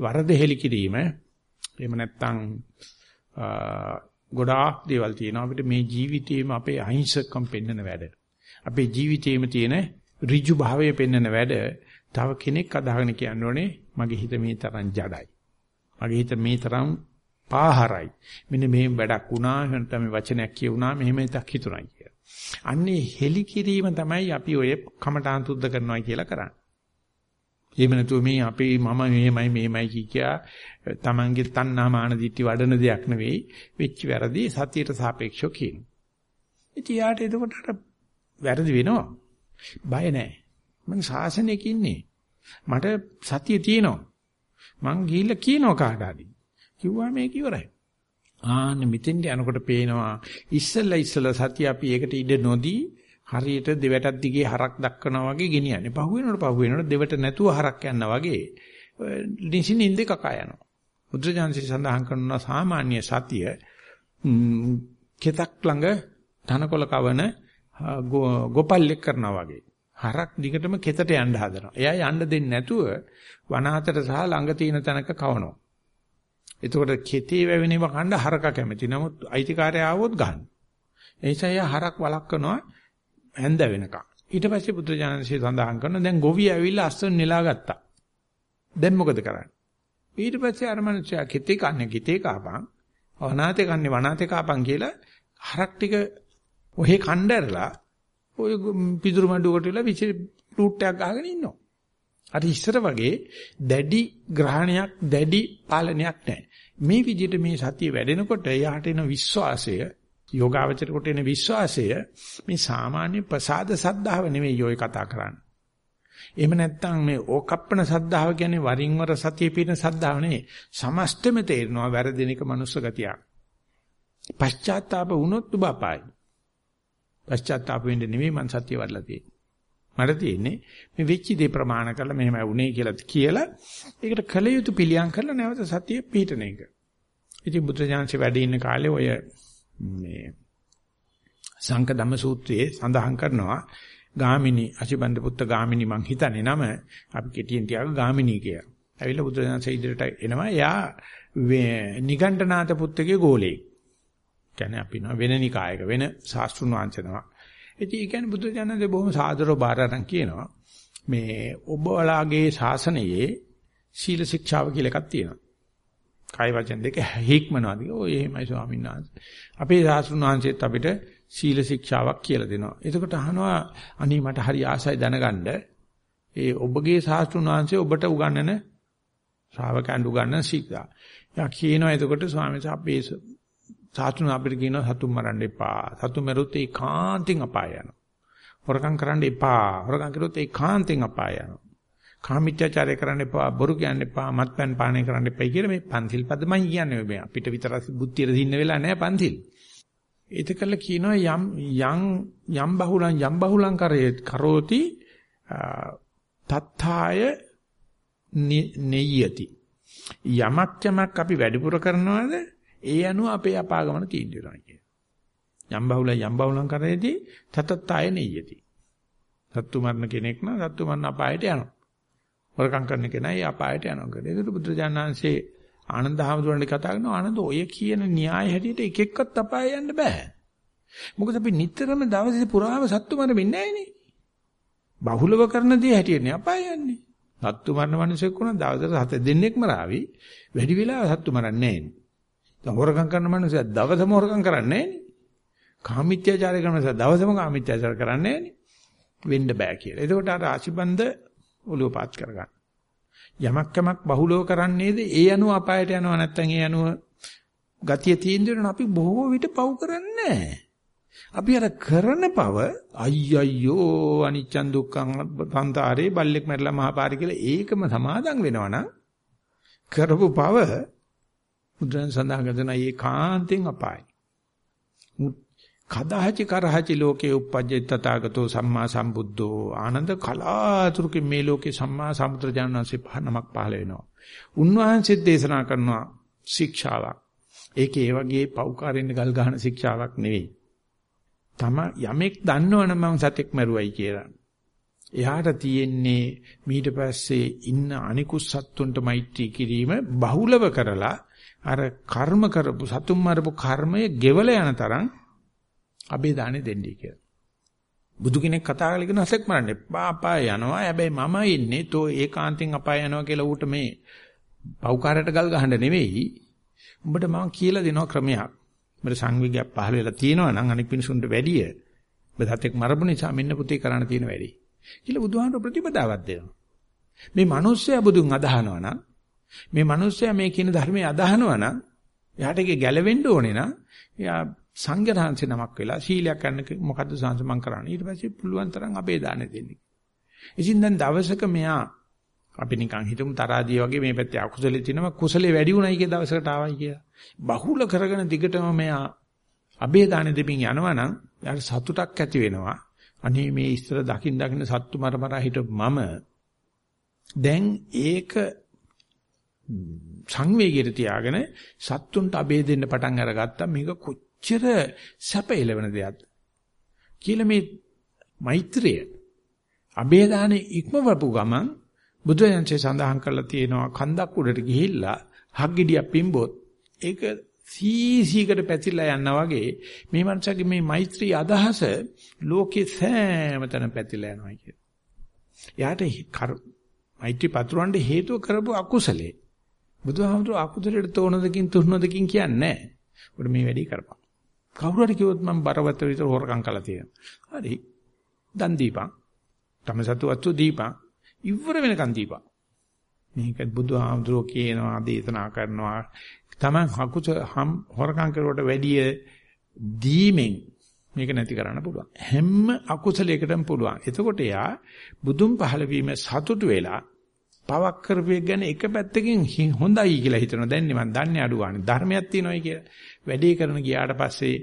වරද හෙලි කිරීම එහෙම නැත්නම් ගොඩාක් දේවල් තියෙනවා අපිට මේ ජීවිතේම අපේ අහිංසකම් පෙන්වන වැඩ. අපේ ජීවිතේම තියෙන ඍජු භාවය පෙන්වන වැඩ තව කෙනෙක් අදහගෙන කියන්න මගේ හිත මේ තරම් ජඩයි. මගේ හිත මේ තරම් පාහරයි. මෙන්න මෙහෙම වැඩක් වුණා නැත්නම් මේ වචනයක් කියුණා මෙහෙම එකක් හිතුණා කියලා. අන්නේ හෙලි කිරීම තමයි අපි ඔය කමඨාන් සුද්ධ කරනවා කියලා කරන්නේ. එහෙම නැතුව මේ අපේ මම මෙහෙමයි මෙහෙමයි කියා තමන්ගේ තණ්හාමාන දිටි වඩන දෙයක් නෙවෙයි වෙච්ච වැරදි සතියට සාපේක්ෂව කියන. ඉතින් යාට එතකොට අර වැරදි වෙනවා. බය නැහැ. මං ශාසනයක ඉන්නේ. මට සතිය තියෙනවා. මං ගිහිල්ලා කියනවා කාට හරි. කිව්වා මේක ඉවරයි. ආන්න මෙතෙන්ට යනකොට පේනවා ඉස්සෙල්ලා ඉස්සෙල්ලා සතිය අපි ඒකට ඉඩ නොදී හරියට දෙවටක් දිගේ හරක් දක්වනවා වගේ ගෙනියන්නේ. පහු වෙනකොට පහු වෙනකොට දෙවට නැතුව හරක් යනවා වගේ නිසින්ින්ද කකා යනවා. බුද්ධජානසී සඳහන් කරනවා සාමාන්‍ය සතිය කෙතක් ළඟ තනකොළ කවන ගොපල්ලෙක් කරනවා වගේ. හරක් දිගටම කෙතට යන්න හදනවා. එයා යන්න දෙන්නේ නැතුව වනාතර සහ ළඟ තියෙන තැනක කවනවා. එතකොට කෙතේ වැවෙනව කණ්ඩ හරක කැමති. නමුත් අයිතිකාරය ආවොත් ගන්න. ඒ නිසා එයා හරක් වළක්වනවා හැන්ද වෙනකම්. ඊට පස්සේ බුදුජානසී සඳහන් කරන දැන් ගොවි ඇවිල්ලා අස්සන් නෙලා ගත්තා. දැන් මොකද කරන්නේ? ඊට පස්සේ අර මනුස්සයා කෙතේ කන්නේ කෙතේ කාපන්, වනාතේ කන්නේ වනාතේ කාපන් කියලා හරක් ටික ඔහෙ කණ්ඩරලා ඔය පිදුරු මඩුවකට වෙලා විචි ෆ්ලූට් එකක් ගහගෙන ඉන්නවා. අර ඉස්සර වගේ දැඩි ග්‍රහණයක් දැඩි පාලනයක් නැහැ. මේ විදිහට මේ සතිය වැඩෙනකොට එයාට එන විශ්වාසය යෝගාවචර කොට එන විශ්වාසය මේ සාමාන්‍ය ප්‍රසාද සද්ධාව නෙවෙයි ඔය කතා කරන්නේ. එහෙම නැත්නම් මේ ඕකප්පන සද්ධාව කියන්නේ වරින් වර සතිය පිටින සද්ධාව නෙවෙයි. සමස්තෙම තේරෙනවා වැරදින එක මනුස්ස ගතියක්. පශ්චාත්තාප වුණොත් ඔබ අපායි. පශ්චාත්තාප වෙන්න නෙවෙයි මං සතිය වඩලා තියෙන්නේ. මට තියෙන්නේ මේ වෙච්ච දේ ප්‍රමාණ කරලා මෙහෙමයි වුනේ කියලා කියලා ඒකට කල යුතු පිළියම් කරලා නැවත සතිය පිහිටන එක. ඉතින් බුද්ධ වැඩ ඉන්න කාලේ ඔය මේ සංක ධම්ම සූත්‍රයේ සඳහන් කරනවා ගාමිනී අසිබන්ද පුත්ත ගාමිනී මං හිතන්නේ නම අපි කෙටියෙන් තියාග ගාමිනී කියලා. ඇවිල්ලා බුදුරජාණන් ඉදිරියට එනවා. එයා නිගණ්ඨනාත පුත්තගේ ගෝලෙක්. කියන්නේ අපි නෝ වෙන නිකායක වෙන ශාස්ත්‍රුන් වංශනවා. ඉතින් ඒ කියන්නේ බුදුරජාණන්සේ බොහොම සාදරව බාරයන් කියනවා. මේ ඔබලාගේ ශාසනයේ සීල ශික්ෂාව කියලා එකක් තියෙනවා. කයි වචන දෙක හික්මනවාද? ඔය එහෙමයි ස්වාමීන් වහන්සේ. අපේ ශාස්ත්‍රුන් වහන්සේත් අපිට සීල ශික්ෂාවක් කියලා දෙනවා. එතකොට අහනවා අනේ මට හරි ආසයි දැනගන්න ඒ ඔබගේ ශාස්ත්‍රුන් වහන්සේ ඔබට උගන්වන ශ්‍රාවකයන් උගන්වන ශික්ෂා. යා කියනවා එතකොට ස්වාමීන් වහන්සේ අපේ ශාස්ත්‍රුන් අපිට කියනවා සතුන් මරන්න එපා. සතුන් මරුත් ඒකාන්තෙන් අපාය යනවා. හොරකම් කරන්න එපා. හොරකම් කළොත් ඒකාන්තෙන් අපාය යනවා. කාමීත්‍යචාරය කරන්න එපා, බොරු කියන්න එපා, මත්පැන් පානය කරන්න එපා කියලා මේ පන්තිල් පදමයි කියන්නේ මේ අපිට විතර බුද්ධියට දින්න වෙලා නැහැ පන්තිල්. ඒතකල කියනවා යම් යම් යම් බහුලං යම් බහුලං කරෝති තත්ථාය නෙය්‍යති. යමක් යමක් අපි වැඩිපුර කරනවාද ඒ අනුව අපේ අපාගමන තීන්දුව වෙනවා කියන්නේ. යම් බහුලං යම් බහුලං කරේදී තත්ථාය නෙය්‍යති. සත්තු මරණ කෙනෙක් නම් සත්තු මරණ අපායට යනවා. හොරකම් කරන කෙනා ඒ අපායට යනවා. ඒකට බුදුරජාණන්සේ ආනන්ද හැමතුරන්ට කතා කරනවා ආනන්ද ඔය කියන න්‍යාය හැටියට එක එක්කත් අපාය යන්න බෑ. මොකද අපි නිතරම දවසේ පුරාම සත්තු මරමින් නැහැනේ. බහුලව කරන දේ හැටියනේ අපාය යන්නේ. සත්තු මරන මිනිසෙක් වුණා දවසට හත දෙන්නෙක් මරાવી වැඩි වෙලා සත්තු මරන්නේ නැහැනේ. දැන් හොරකම් කරන මිනිසයා දවසම හොරකම් කරන්නේ නැහැනේ. කාමීත්‍යාචාරය කරන මිනිසා දවසම කාමීත්‍යාචාර කරන්නේ නැහැනේ. වෙන්න බෑ කියලා. එතකොට අර ආශිබන්ද ඔලුව පාත් කරගන්න. යමක් යමක් බහුලව කරන්නේද ඒ අනුව අපායට යනවා නැත්නම් ඒ අනුව ගතිය තීන්දුවන අපි බොහෝ විට පව් කරන්නේ අපි අර කරන පව අයියయ్యෝ අනිච්චන් දුක්ඛං සංතාරේ බල්ලෙක් මැරලා මහපාරි කියලා ඒකම සමාදම් වෙනවනම් කරපු පව මුද්‍රණ සඳහන් කරන ඒකාන්තෙන් අපායි. කදාහචි කරහචි ලෝකේ uppajjat තථාගතෝ සම්මා සම්බුද්ධෝ ආනන්ද කලාතුරකින් මේ ලෝකේ සම්මා සම්බුද්ධ ජානනාංශේ පහ නමක් පහළ වෙනවා. උන්වහන්සේ දේශනා කරනවා ශික්ෂාවක්. ඒකේ ඒ වගේ පෞකාරින්න ගල් ගහන ශික්ෂාවක් නෙවෙයි. තම යමෙක් දන්නවනම් මම සතෙක් මරුවයි කියලා. එයාට තියෙන්නේ ඊට පස්සේ ඉන්න අනිකුත් සත්තුන්ට මෛත්‍රී කිරීම බහුලව කරලා අර කර්ම කරපු සතුම් මරපු කර්මය ගෙවල යන තරම් අබේ දානේ දෙන්නේ කියලා. බුදු කෙනෙක් කතා කරලා කියන හසෙක් මරන්න එපා අපාය යනවා. හැබැයි මම ඉන්නේ තෝ ඒකාන්තෙන් අපාය යනවා කියලා ඌට මේ පෞකාරයට ගල් ගහන්න නෙවෙයි. උඹට මම කියලා දෙනවා ක්‍රමයක්. උඹට සංවිගයක් පහළ වෙලා තියෙනවා නම් අනික් මිනිසුන්ට වැඩිය. ඔබ සතෙක් මරපු නිසා මෙන්න පුතේ කරන්න තියෙන වැඩේ. කියලා බුදුහාමර ප්‍රතිපදාවක් දෙනවා. මේ මිනිස්සයා බුදුන් අදහනවා නම් මේ මිනිස්සයා මේ කියන ධර්මයේ අදහනවා නම් එයාට ඒක ගැලවෙන්න ඕනේ නම් එයා සංඝරහංශ නමක් වෙලා සීලයක් ගන්න මොකද්ද සංස මං කරන්නේ ඊට පස්සේ පුළුවන් තරම් අපේ දාන දෙන්නේ. ඉතින් දැන් දවසක මෙයා අපි නිකන් හිතමු තරාදිය වගේ මේ පැත්තේ අකුසලේ තිනවා කුසලේ වැඩි උණයි කිය දවසකට ආවයි කියලා. බහුල කරගෙන දිගටම මෙයා අබේ දාන දෙමින් යනවා නම් යාට සතුටක් ඇති වෙනවා. අනේ මේ ඉස්තර දකින් දකින්න සත්තු මර මර හිටපු මම දැන් ඒක සංවේගයට තියාගෙන සත්තුන්ට අබේ දෙන්න පටන් අරගත්තා මේක කොච්චර සැප එළවෙන දෙයක්ද කියලා මේ මෛත්‍රිය අබේ දාන ඉක්මවපු ගමන් බුදුරජාණන්සේ සඳහන් කරලා තියෙනවා කන්දක් උඩට ගිහිල්ලා හග්ගෙඩියක් පිම්බොත් ඒක සීසීකට පැතිරලා යනවා වගේ මේ මනුස්සයාගේ මේ මෛත්‍රී අදහස ලෝකේ සෑම තැන පැතිරලා යනවා කියන. එයාට මෛත්‍රී පතුරවන්න හේතුව කරපු අකුසලේ. බුදුහාමුදුර අකුසලයට තෝනදකින් තුනදකින් කියන්නේ නැහැ. උඩ මේ වැඩි කරපන්. කවුරු හරි කිව්වොත් මම බරවත විතර හොරකම් කළා තියෙනවා. හරි. දන් දීපන්. තම සතු වස්තු දීපන්. ඉවර වෙනකන් දීපන්. මේක බුදුහාමුදුරෝ කියනවා දේශනා කරනවා Taman හකුස හම් හොරකම් කරුවට වැඩිය දීමෙන් මේක නැති කරන්න පුළුවන්. හැම අකුසලයකටම පුළුවන්. එතකොට යා බුදුන් පහළ වීම සතුටු වෙලා පවක් කරපෙක් ගැන එක පැත්තකින් හොඳයි කියලා හිතනවා. දැන් මම දන්නේ අඩුවානේ. ධර්මයක් තියෙනවායි කියලා. වැඩේ කරන ගියාට පස්සේ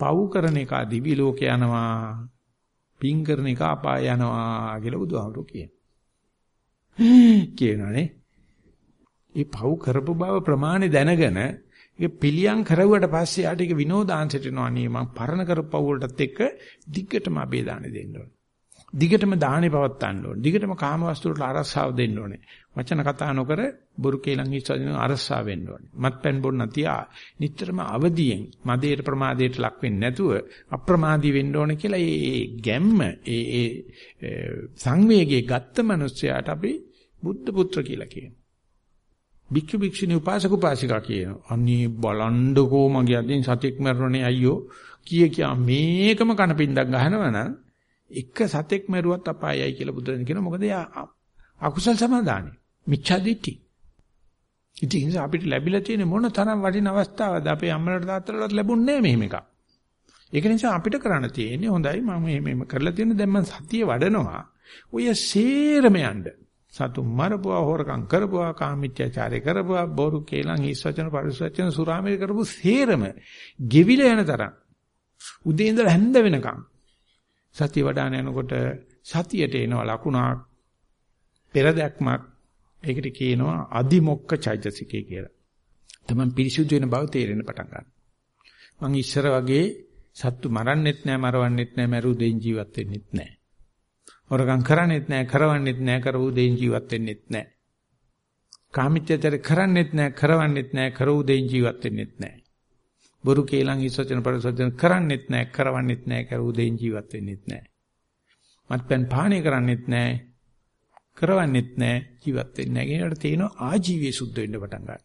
පව් කරන එක දිවි ලෝක යනවා. පින් කරන එක අපාය යනවා කියලා බුදුහාමුදුරුවෝ කියනවා. කියනවානේ. ඒ පව් කරපු බව ප්‍රමාණය දැනගෙන ඒක පිළියම් කරවුවට පස්සේ යාට ඒක විනෝදාංශයට එනවා නේ මම පරණ කරපු පව් වලටත් එක්ක දිග්ගටම අබේ දාන දෙන්න ඕනේ. දිගටම දාහනේ පවත්තන්න ඕනේ. දිගටම කාම වස්තු වලට අරස්සාව දෙන්න ඕනේ. වචන කතා නොකර බොරු කේලම් හිස්සදින අරස්සාව වෙන්න ඕනේ. මත්පැන් බොන්න තියා නිතරම අවදියෙන් මදේට ප්‍රමාදයට ලක් වෙන්නේ නැතුව අප්‍රමාදී වෙන්න ඕනේ කියලා ඒ ගැම්ම ඒ ඒ සංවේගයේ ගත්ත මිනිස්සයාට අපි බුද්ධ පුත්‍ර කියලා කියනවා. භික්ෂු භික්ෂුණී උපාසක උපාසිකා කියනවා. අනේ බලන්ඩකෝ මගේ අදින් සතෙක් මරණනේ අයියෝ කීය කියා මේකම කනපින්දක් ගහනවා නම් එක සතෙක් මරුවත් අපායයි කියලා බුදුරජාණන් කියනවා. මොකද යා අකුසල් සමාදානෙ. මිච්ඡා දිට්ඨි. ඉතින් අපිට ලැබිලා තියෙන මොන තරම් වටින අවස්ථාවද අපේ අම්මලාට තාත්තලාට ලැබුණේ නැහැ මෙහෙම එකක්. ඒක නිසා අපිට කරන්න තියෙන්නේ හොඳයි මම මෙහෙම කරලා තියෙන දැන් මම සතිය වඩනවා. ඔය සේරම යන්නේ සතුන් මරපුවා හොරකම් කරපුවා කාමීත්‍යාචාරය කරපුවා බොරු කේලම් හිස් වචන පරිස වචන සුරාමේල කරපු සේරම ගෙවිලා යන තරම් උදේ ඉඳලා හැන්ද වෙනකම් සතිය වඩාන යනකොට සතියට එනවා ලකුණක් පෙරදැක්මක් ඒකට කියනවා අදිමොක්ක චෛතසිකය කියලා. තමන් පිරිසුදු වෙන බව තේරෙන්න පටන් ගන්නවා. මං ඉස්සර වගේ සත්තු මරන්නෙත් නෑ මරවන්නෙත් නෑ මරු දෙයින් ජීවත් වෙන්නෙත් නෑ. හොරකම් කරන්නේත් නැහැ, කරවන්නේත් නැහැ, කරවූ දෙයින් ජීවත් වෙන්නෙත් නැහැ. කාමීත්‍යතර කරන්නේත් නැහැ, කරවන්නේත් නැහැ, කරවූ දෙයින් ජීවත් වෙන්නෙත් නැහැ. බොරු කේලම් ඉස්සචන පරිසචන කරන්නේත් නැහැ, කරවන්නේත් නැහැ, කරවූ දෙයින් ජීවත් වෙන්නෙත් නැහැ. මත්පැන් පානය කරන්නේත් නැහැ, කරවන්නේත් නැහැ, ජීවත් වෙන්නේ නැහැ. ඒකට තේනවා ආජීවයේ සුද්ධ වෙන්න පටන් ගන්නවා.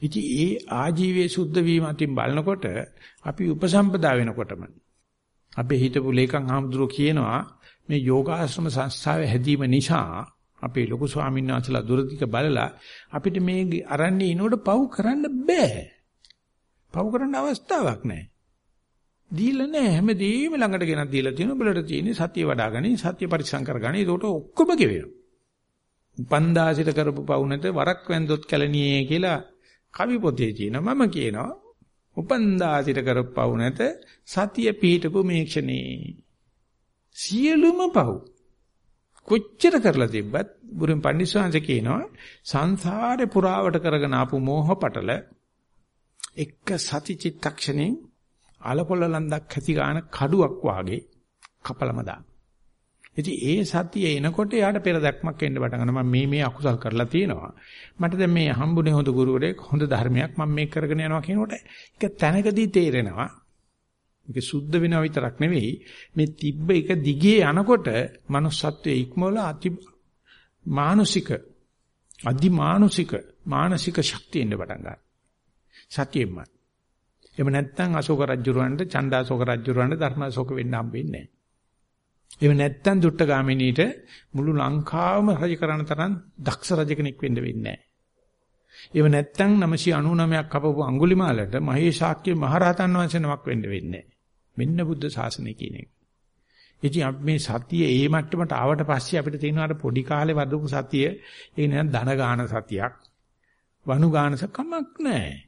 ඉතින් ඒ ආජීවයේ සුද්ධ වීම අතින් බලනකොට අපි උපසම්පදා වෙනකොටම අපේ හිතපු ලේකම් හාමුදුරුවෝ කියනවා මේ යෝගාශ්‍රම සංස්ථාවේ හැදීම නිසා අපේ ලොකු ස්වාමීන් වහන්සේලා දුරදික බලලා අපිට මේ අරන්නේ ඉනෝඩ පව් කරන්න බෑ. පව් කරන්න අවස්ථාවක් නැහැ. දීලා නැහැ. හැමදේම ළඟට ගෙනත් දීලා තියෙන උඹලට තියෙන්නේ සතිය වඩාගනි සතිය පරිසං කරගනි ඒකට ඔක්කොම ගෙවෙනවා. උපන්දාසිත කරපු පව් නැත වරක් වැන්දොත් කැලණියේ කියලා කවි පොතේ තියෙනවා. මම කියනවා උපන්දාසිත කරපු පව් නැත සතිය පිහිටපු මේ ක්ෂණේ. සියලුම පව් කොච්චර කරලා තිබ්බත් බුරුන් පඬිස්සංශ කියනවා සංසාරේ පුරාවට කරගෙන ආපු මෝහ පටල එක සති චිත්තක්ෂණෙන් අලකොල්ල ලන්දක් ඇති ගන්න කඩුවක් වාගේ කපලම දාන. ඉතින් ඒ සතිය එනකොට යාට පෙර දැක්මක් එන්න පටන් ගන්නවා. මම මේ මේ අකුසල් කරලා තියෙනවා. මට දැන් මේ හම්බුනේ හොඳ ගුරුවරයෙක් හොඳ ධර්මයක් මම මේක කරගෙන යනවා කියනකොට ඒක තැනකදී තේරෙනවා. මේක සුද්ධ වෙනවා විතරක් නෙවෙයි. මේ තිබ්බ එක දිගේ යනකොට manussත්වයේ ඉක්මවල අති මානසික අදි මානසික මානසික ශක්තිය එන්න පටන් ගන්නවා. සතියෙම එහෙම නැත්නම් අශෝක රජුරවන්ට චණ්ඩාශෝක රජුරවන්ට ධර්මාශෝක වෙන්න හම්බෙන්නේ නැහැ එහෙම නැත්තම් දුට්ට ගාමිනීට මුළු ලංකාවම රජ කරන තරම් දක්ෂ රජ කෙනෙක් වෙන්න වෙන්නේ නැහැ. එහෙම නැත්තම් 999ක් කපපු අඟුලිමාලට මහේශාක්‍ය මහරහතන් වහන්සේ නමක් වෙන්න වෙන්නේ නැහැ. මෙන්න බුද්ධ ශාසනය කියන එක. ඉතින් අපි මේ සතිය ඒ මට්ටමට ආවට පස්සේ අපිට තියෙනවා අර පොඩි කාලේ වදපු සතිය ඒ නේද ධන ගාන සතියක් වනු ගානස කමක් නැහැ.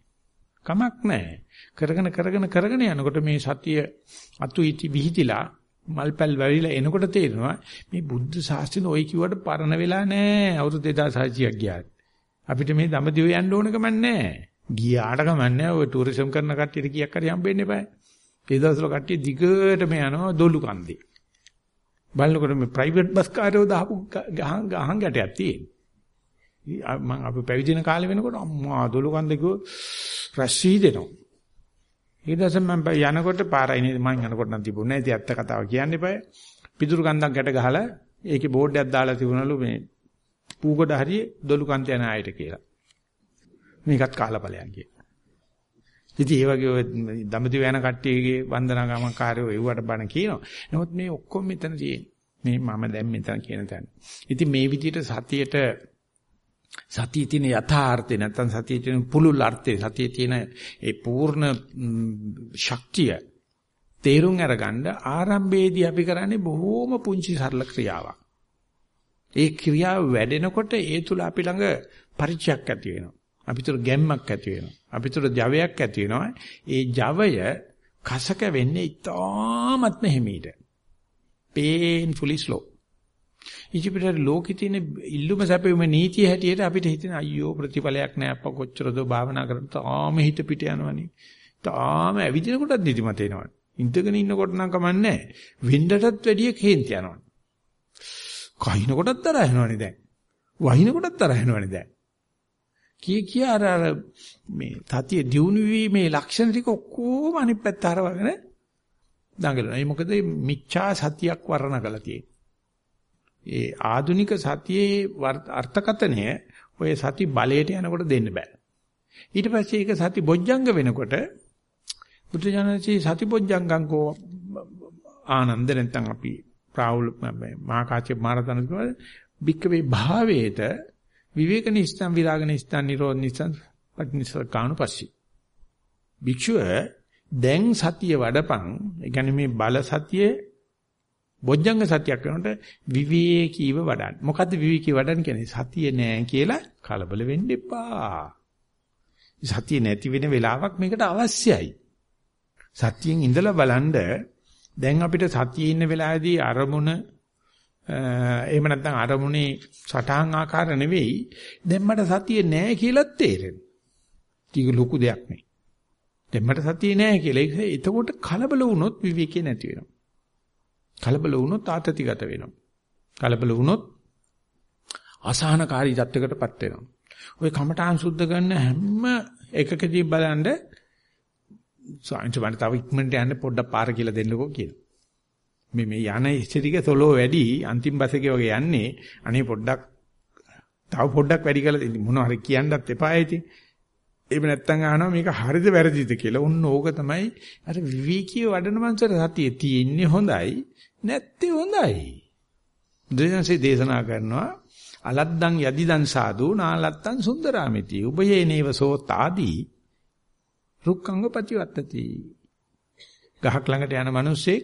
කමක් නැහැ. කරගෙන කරගෙන කරගෙන යනකොට මේ සතිය අතු ඉති විහිතිලා මල්පල් වැවිලා එනකොට තේරෙනවා මේ බුද්ධ ශාස්ත්‍රය ඔය කිව්වට පරණ වෙලා නැහැ අවුරුදු 2600ක් ගියාට. අපිට මේ දඹදිව යන්න ඕන කමක් නැහැ. ගියාට කමක් නැහැ. ඔය ටුරිසම් කරන කට්ටියට කීයක් හරි හම්බෙන්න එපා. ඒ දවස්වල කට්ටිය දිගටම යනවා දොළු කන්දේ. බලනකොට මේ ප්‍රයිවට් බස් කාර්යෝ දාපු ගහන් ගහන් ගැටයක් තියෙන. මම අපි පැවිදින කාලේ වෙනකොට අම්මා දොළු කන්ද කිව්ව රැස්සී දෙනවා. ඊට පස්සේ මම යනකොට පාරයි නේද මම යනකොට නම් තිබුණේ නැහැ. ඉතින් ඇත්ත කතාව කියන්න එපා. පිදුරු කන්දක් ගැට ගහලා ඒකේ බෝඩ් එකක් දාලා තිබුණලු මේ පූගොඩ හරිය දොළු කන්ද යන ආයත කියලා. මේකත් කාලා ඵලයන් කියලා. ඉතින් ඒ වගේ ඔය දඹදිව යන කට්ටියගේ වන්දනා ගමන් කාර්යෝ එව්වට බණ කියනවා. නමුත් මේ ඔක්කොම මෙතන තියෙන්නේ. මේ මම දැන් මෙතන කියන තැන. ඉතින් මේ විදිහට සතියේට සතියේ තියෙන යථාර්ථය නැත්නම් සතියේ තියෙන පුළුල් අර්ථය සතියේ තියෙන ඒ පූර්ණ ශක්තිය තේරුම් අරගන්න ආරම්භයේදී අපි කරන්නේ බොහෝම පුංචි සරල ක්‍රියාවක්. ඒ ක්‍රියාව වැඩෙනකොට ඒ තුල අපි ළඟ පරිචයක් ඇති වෙනවා. අපිට ගැම්මක් ඇති වෙනවා. අපිට ජවයක් ඇති වෙනවා. ඒ ජවය කසක වෙන්නේ ඉතාමත්ම හිමීට. painfully slow. ඉජිප්තේ ලෝකෙ තියෙන ඉල්ලුම සැපෙම නීතිය හැටියට අපිට හිතෙන අයියෝ ප්‍රතිඵලයක් නෑ අප්පා කොච්චරද භාවනා කරලා තාම හිත පිට යනවනේ. තාම ඇවිදින කොටත් නිදිමත එනවා. ඉඳගෙන ඉන්නකොට නම් කමන්නේ වෙන්නටත් වැඩිය කේන්ති යනවා. කහින කොටත් තරහ යනවනේ දැන්. වහින කොටත් තරහ යනවනේ දැන්. කී කිය අර අර මේ තතිය දියුණු වීමේ ලක්ෂණ ටික ඔක්කොම අනිත් පැත්ත හරවගෙන දඟලනවා. ඒ මොකද මිච්ඡා සතියක් වර්ණ කරලා තියෙන්නේ. ඒ ආධුනික සතියේ අර්ථකතනය ඔය සති බලයට යනකොට දෙන්න බෑ. ඊට පස්සේ ඒක සති බොජ්ජංග වෙනකොට බුද්ධ ඥානසී සති බොජ්ජංගංකෝ ආනන්ද නැත්නම් අපි ප්‍රාවුල් මහා කාශ්‍යප මහරතන කිව්වා බික්කවේ භාවේත විවේක නිස්සං විරාග නිස්සං නිරෝධ නිස්සං පටිනිස්සකාණු පස්සි. භික්ෂුව දැන් සතිය වඩපන් ඒ කියන්නේ මේ බල සතිය බොජ්ජංග සතියක් වෙනකොට විවේකීව වඩන්න. මොකද්ද විවේකී වඩන්න කියන්නේ? සතිය නෑ කියලා කලබල වෙන්න එපා. සතිය නැති වෙන වෙලාවක් මේකට අවශ්‍යයි. සතියෙන් ඉඳලා බලනද දැන් අපිට සතියේ ඉන්න වෙලාවේදී අරමුණ එහෙම නැත්නම් අරමුණේ සටහන් ආකාර නෙවෙයි දැන් මට සතිය නෑ කියලා තේරෙනවා. ටික ලොකු දෙයක් නේ. දැන් මට සතිය නෑ කියලා. ඒක එතකොට කලබල වුණොත් විවේකේ නැති වෙනවා. කලබල වුණොත් ආතතිගත වෙනවා. කලබල වුණොත් අසහනකාරී තත්යකටපත් වෙනවා. ওই කමඨාන් සුද්ධ කරන හැම එකකදී බලන්න සාංශ වන්ට තව ඉක්මනට යන්න පොඩ්ඩක් පාර කියලා දෙන්නකෝ කියලා. මේ මේ යන ඉස්තිරික සොලෝ වැඩි අන්තිම බස් එකේ වගේ යන්නේ අනේ පොඩ්ඩක් තව පොඩ්ඩක් වැඩි කරලා මොනවා හරි කියන්නත් එපා ඇති. එහෙම නැත්තම් අහනවා මේක හරිද වැරදිද කියලා. ඔන්න ඕක තමයි අර විවේකීව වඩන මනසට සතියේ තියෙන්නේ හොඳයි නැත්තේ හොඳයි. දෙයන්සේ දේශනා කරනවා අලද්දන් යදිදන් සාදු නාලත්තන් සුන්දරාමිති. උභයේ නේව සෝතාදී රුක්ඛංග ප්‍රතිවත්තති. ගහක් ළඟට යන මිනිස්සෙක්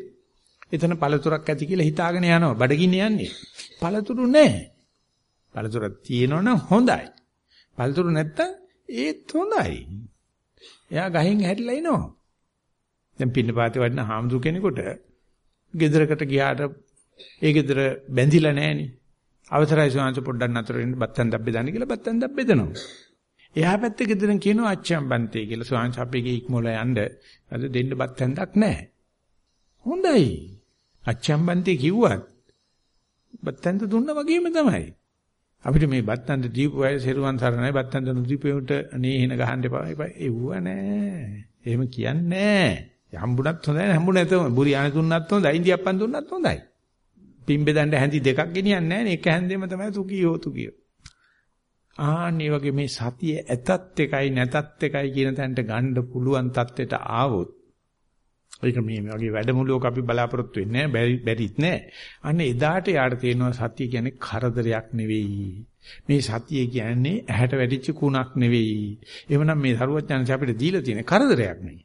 එතන පළතුරක් ඇති කියලා හිතාගෙන යනවා. බඩගින්න යන්නේ. පළතුරු නැහැ. පළතුරක් තියෙනවනම් හොඳයි. පළතුරු නැත්තම් ඒත් හොඳයි. එයා ගහෙන් හැරිලා එනවා. දැන් පින්නපාතේ වඩන හාමුදුර කෙනෙකුට ගෙදරකට ගියාට ඒ ගෙදර බැඳිලා නැහෙනේ. අවසරයි සෝංශ පොඩ්ඩක් නතර වෙන්න බත්තන් දබ්බේ දාන්න කියලා බත්තන් දබ්බේ දෙනවා. එහා පැත්තේ ගෙදරින් කියනවා අච්චම් බන්තේ කියලා සෝංශ අපේගේ ඉක්මොල යන්න අද දෙන්න බත්තන්ක් නැහැ. හොඳයි. අච්චම්බන්තේ කිව්වත් බත්තන්ත දුන්න වගේම තමයි. අපිට මේ බත්තන්ත දීපු අය සෙරුවන් සරණයි බත්තන්ත නුදීපේට අනේ එහෙන ගහන්න එපා. එව්ව නෑ. එහෙම කියන්නේ නෑ. හම්බුණත් හොඳයි හම්බුණ නැතම බුරියානි දුන්නත් හොඳයි ඉන්දියාප්පන් දුන්නත් හොඳයි. පිම්බෙදන්න හැඳි දෙකක් ගෙනියන්නේ නෑනේ. එක හැන්දෙම තමයි තුකියෝ තුකියෝ. ආන්නේ වගේ මේ සතිය ඇතත් එකයි නැතත් එකයි කියන තැනට ගන්න පුළුවන් தත්වෙට ආවොත් ඒක මේ වගේ වැඩමුළුවක අපි බලාපොරොත්තු වෙන්නේ නැහැ බැරිත් නැහැ. අන්න එදාට යාට තේරෙනවා සතිය කියන්නේ කරදරයක් නෙවෙයි. මේ සතිය කියන්නේ ඇහැට වැටිච්ච කුණක් නෙවෙයි. එවනම් මේ සරුවඥාන්සේ අපිට දීලා තියෙන කරදරයක් නෙවෙයි.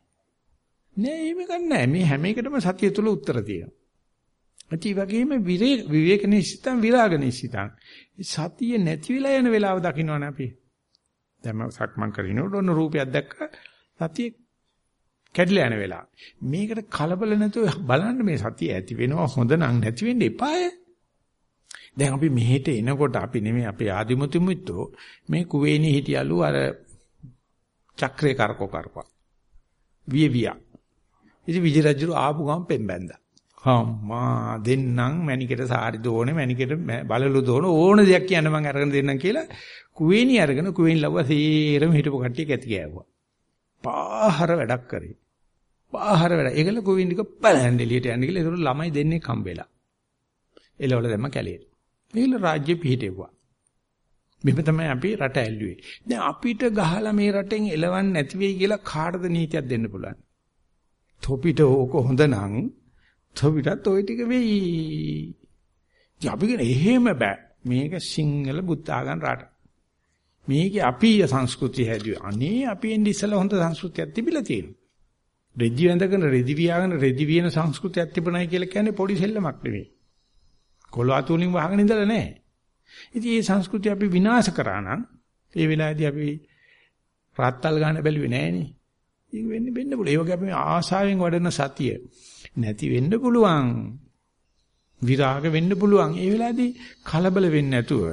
නෑ එහෙම ගන්නෑ. මේ හැම එකටම සතිය තුල උත්තර තියෙනවා. අති වගේම විවේක නිශ්චිතං විරාග නිශ්චිතං. සතිය නැති වෙලා යන වෙලාව දකින්නවනේ අපි. දැන් මම සක්මන් කරනකොට ඔන්න රූපයක් දැක්ක සතිය කැඩිලා යන වෙලාව. මේකට කලබල නැතුව බලන්න මේ සතිය ඇති වෙනවා හොඳ නම් නැති වෙන්න එපාය. දැන් අපි මෙහෙට එනකොට අපි නෙමෙයි අපේ ආදිමුතු මිත්‍රෝ මේ කුවේණි හිටියලු අර චක්‍රේ කරකෝ කරපා. විය විය. ඉතින් විජය රජු ආපු ගමන් පෙන් බැන්දා. අම්මා දෙන්නම් මැනිකට සාරි දෝනේ මැනිකට බලලු දෝන ඕන දෙයක් කියන්න මම අරගෙන දෙන්නම් කියලා කුවේණි අරගෙන කුවේණි ලව්ව සේරම හිටපු කට්ටිය කැති ගෑවුවා. පාහර වැඩක් කරේ. පාහර වැඩ. ඒකල කුවේණික බලන්න එළියට යන්න කියලා ඒතර ළමයි දෙන්නේ කම්බෙලා. එළවල දැම්ම කැලේට. මේල රාජ්‍ය පිහිටෙව්වා. මෙහෙම තමයි අපි රට ඇල්ලුවේ. දැන් අපිට ගහලා මේ රටෙන් එලවන්න නැති වෙයි කියලා කාටද නීතියක් දෙන්න පුළුවන්? තොපිට ඕක හොඳ නම් තොපිටත් ওই ටික වෙයි. අපි කියන එහෙම බෑ. මේක සිංහල බුද්ධාගම් රට. මේකේ අපි සංස්කෘතිය හැදුවේ. අනේ අපි එන්නේ ඉස්සලා හොඳ සංස්කෘතියක් තිබිලා තියෙනවා. රෙදි වැඳගෙන රෙදි වියාගෙන රෙදි වියන සංස්කෘතියක් තිබුණයි කියලා කියන්නේ පොඩි සෙල්ලමක් නෙවෙයි. කොළාතු වලින් වහගෙන ඉඳලා නැහැ. ඉතින් මේ සංස්කෘතිය අපි විනාශ කරා නම් ඒ වෙලාවේදී අපි රාත්තල් ගන්න බැලුවේ නෑනේ. ඒක වෙන්නේ වෙන්න පුළුවන්. ඒ වගේ අපි ආශාවෙන් වඩන සතිය නැති වෙන්න පුළුවන්. විරාග වෙන්න පුළුවන්. ඒ වෙලාවේදී කලබල වෙන්නේ නැතුව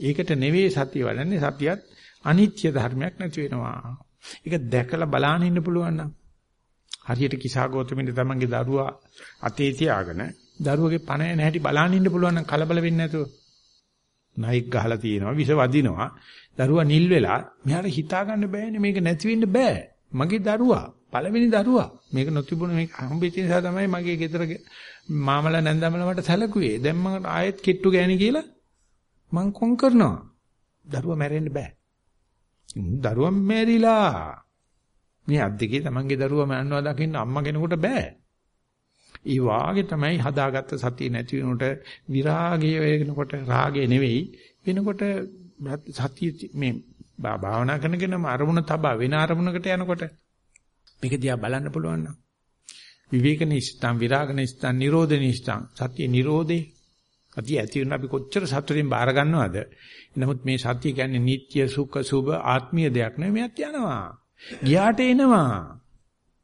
ඒකට නෙවෙයි සතිය වඩන්නේ සතියත් අනිත්‍ය ධර්මයක් නැති වෙනවා. ඒක දැකලා බලාගෙන ඉන්න පුළුවන් නම් හරියට කිසాగෞතමින් තමන්ගේ දරුවා අතේ තියාගෙන දරුවගේ පණ නැහැටි බලන් ඉන්න පුළුවන් නම් කලබල වෙන්නේ නැතුව. නයික් ගහලා තියෙනවා විස වදිනවා. දරුවා නිල් වෙලා මෙයාට හිතා ගන්න බෑනේ මේක නැති වෙන්න බෑ. මගේ දරුවා පළවෙනි දරුවා මේක නොතිබුණ මේක හම්බෙච්ච නිසා තමයි මගේ ගෙදර මාමලා නැන්දමලා මට සැලකුවේ. දැන් මම ආයෙත් කිට්ටු ගෑණි කියලා මං කොන් කරනවා. දරුවා මැරෙන්න බෑ. දරුවා මැරිලා. මේ අද්දකේ තමන්ගේ දරුවා මරනවා දකින්න අම්මා කෙනෙකුට බෑ. ඒ වාගේ තමයි හදාගත්ත සතිය නැති වෙනකොට විරාගය වෙනකොට රාගය නෙවෙයි වෙනකොට සතිය මේ භාවනා කරනකෙනම අරමුණ තබා වෙන අරමුණකට යනකොට මේක දිහා බලන්න පුළුවන් නම් විවේක නිස්තං විරාග නිස්තං නිරෝධ නිස්තං සතිය නිරෝධේ. සතිය ඇති වෙන අපි කොච්චර සතුටින් බාර ගන්නවද? නමුත් මේ සතිය කියන්නේ නিত্য සුඛ සුභ ආත්මීය දෙයක් නෙවෙයි. මෙයත් යනවා. ගියාට එනවා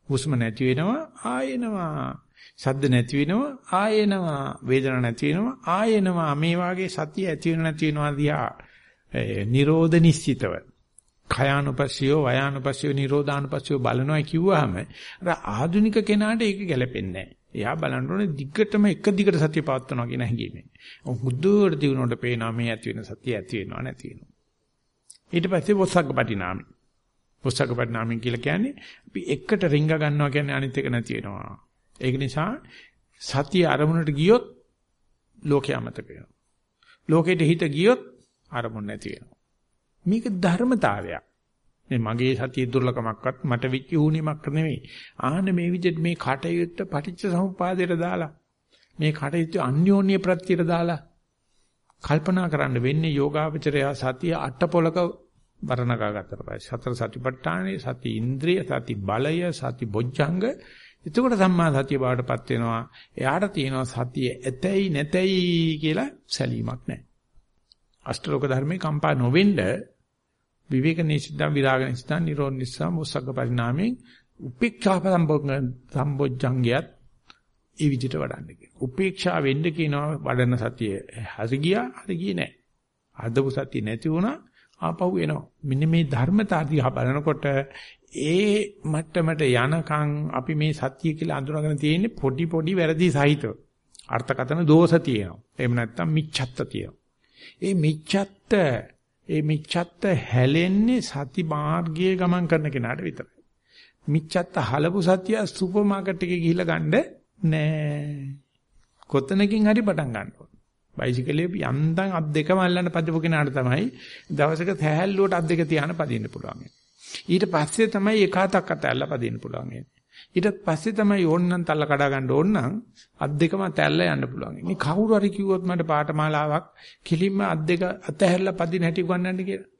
හුස්ම නැති වෙනවා ආයෙනවා සද්ද නැති වෙනවා ආයෙනවා වේදන නැති වෙනවා ආයෙනවා මේ වාගේ සතිය ඇති වෙන නැති වෙනවා දිහා නිරෝධ නිශ්චිතව khයානුපස්සියෝ වයානුපස්සියෝ නිරෝධානුපස්සියෝ බලනවා කිව්වහම අර ආධුනික කෙනාට ඒක ගැලපෙන්නේ නැහැ. එයා බලන්න ඕනේ දිග්ගටම එක දිගට සතිය පවත්වනවා කියන හැඟීමෙන්. හුදුවට දිනුනොට පේනවා මේ ඇති වෙන සතිය ඇති වෙනවා නැති වෙනවා. ඊට පස්සේ වොස්සග්ග පටිනාමි. වොස්සග්ග පටිනාමි කියලා කියන්නේ අපි එකට රිංග ගන්නවා කියන්නේ අනිත් එක නැති වෙනවා. ඒක නිසා සතිය අරමුණට ගියොත් ලෝකය අමතක වෙනවා. ලෝකෙට හිත ගියොත් අරමුණ නැති වෙනවා. මේක ධර්මතාවයක්. මේ මගේ සතිය දුර්ලකමක්වත් මට විච්ච උණීමක් නෙවෙයි. ආන්න මේ විදිහට මේ කටයුත්ත පටිච්ච සමුපාදයට දාලා මේ කටයුත්ත අන්‍යෝන්‍ය ප්‍රත්‍යයට දාලා කල්පනා කරන්න වෙන්නේ යෝගාවචරය සතිය අටපොලක වර්ණකා ගන්නට පස්සේ සතර සතිපට්ඨානේ සති ඉන්ද්‍රිය සති බලය සති බොජ්ජංග එතකොට සම්මා සතිය බවටපත් වෙනවා. එයාට තියෙනවා සතිය ඇතැයි නැතැයි කියලා සැලීමක් නැහැ. අෂ්ටලෝක ධර්මේ කම්පා නොවෙන්න විවේක නිසිතං විරාග නිසිතං නිරෝධ නිසං මොසග්ග පරිණාමයෙන් උපේක්ෂා සම්බොජ්ජංගයත් ඒ විදිහට වඩන්න කියනවා. උපේක්ෂා වෙන්න කියනවා වඩන සතිය. හරි ගියා හරි ගියේ නැහැ. අදපු සතිය නැති වුණා ආපහු එනවා. මෙන්න මේ ධර්මතාව දිහා බලනකොට ඒ මට්ටමට යනකම් අපි මේ සත්‍ය කියලා අඳුනගෙන තියෙන්නේ පොඩි පොඩි වැරදි සහිතව. අර්ථකතන දෝෂ තියෙනවා. එහෙම නැත්නම් මිච්ඡත්ත තියෙනවා. ඒ මිච්ඡත්ත ඒ මිච්ඡත්ත හැලෙන්නේ සති මාර්ගයේ ගමන් කරන කෙනාට විතරයි. මිච්ඡත්ත හලපු සතිය සුපර් මාකට් එකේ ගිහිල්ලා ගන්න නෑ. කොතනකින් හරි පටන් ගන්න ඕන. බයිසිකලේ යන්තම් අත් දෙකම අල්ලන්න පදපු කෙනාට තමයි දවසක සෑහල්ලුවට අත් දෙක තියාන පදින්න පුළුවන්. ඊට පස්සේ තමයි එකාතක් අතල්ලා පදින්න පුළුවන්. ඊට පස්සේ තමයි ඕන්නම් තල්ල කඩා ගන්න ඕන නම් අත් දෙකම තැල්ල යන්න පුළුවන්. ඉතින් කවුරු හරි කිව්වොත් මට පාඨමාලාවක් කිලින්ම අත් දෙක අතහැරලා පදින හැටි ගන්නන්න කියලා.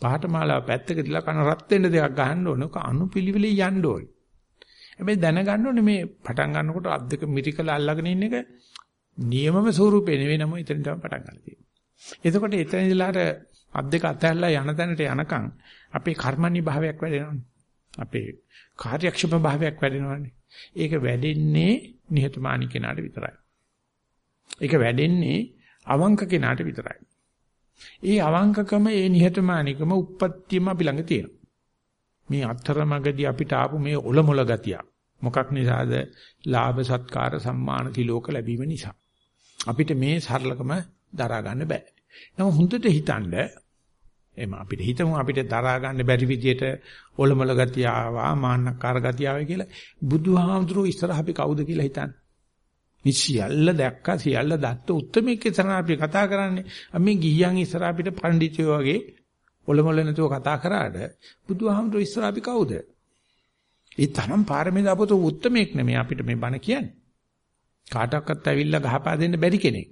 පාඨමාලාව පැත්තක දාලා කන රත් වෙන්න දෙයක් ගහන්න ඕන. ඔක අනුපිළිවෙලේ යන්න ඕනේ. හැබැයි දැනගන්න ඕනේ මේ පටන් ගන්නකොට අත් දෙක මිරිකලා අල්ලගෙන ඉන්න එක නියමම ස්වරූපේ නෙවෙයි නම එතන තමයි පටන් ගන්න තියෙන්නේ. එතකොට එතන ඉඳලා අර අත් දෙක අතහැරලා යන තැනට යනකම් අපේ කර්මණී භාවයක් වැඩෙනවනේ. අපේ කාර්යක්ෂම භාවයක් වැඩෙනවනේ. ඒක වැඩෙන්නේ නිහතමානී කෙනාට විතරයි. ඒක වැඩෙන්නේ අවංක කෙනාට විතරයි. ඒ අවංකකම ඒ නිහතමානීකම උප්පත්තියම අපි ළඟ තියෙනවා. මේ අතරමඟදී අපිට ආපු මේ ඔලොමොල ගතිය. මොකක් නිසාද? ලාභ සත්කාර සම්මාන තිලෝක ලැබීම නිසා. අපිට මේ සරලකම දරා ගන්න බෑ. නම හොඳට හිතනද එම අපිට හිතමු අපිට දරා ගන්න බැරි විදියට ඔලොමල ගතිය ආවා මාන්නකාර ගතිය ආවා කියලා බුදුහාමුදුරුවෝ ඉස්සරහ අපි කවුද කියලා හිතන්නේ. මේ සියල්ල දැක්කා සියල්ල දත්ත උත්තරමෙක් ඉස්සරහ අපි කතා කරන්නේ. අපි ගිහියන් ඉස්සරහ අපිට පඬිතුයෝ වගේ ඔලොමල නැතුව කතා කරාට බුදුහාමුදුරුවෝ ඉස්සරහ අපි කවුද? ඒ තරම් පාරමී දාපත උත්තරමෙක් නෙමෙයි අපිට මේ බණ කියන්නේ. කාටවත් ඇවිල්ලා ගහපා දෙන්න බැරි කෙනෙක්.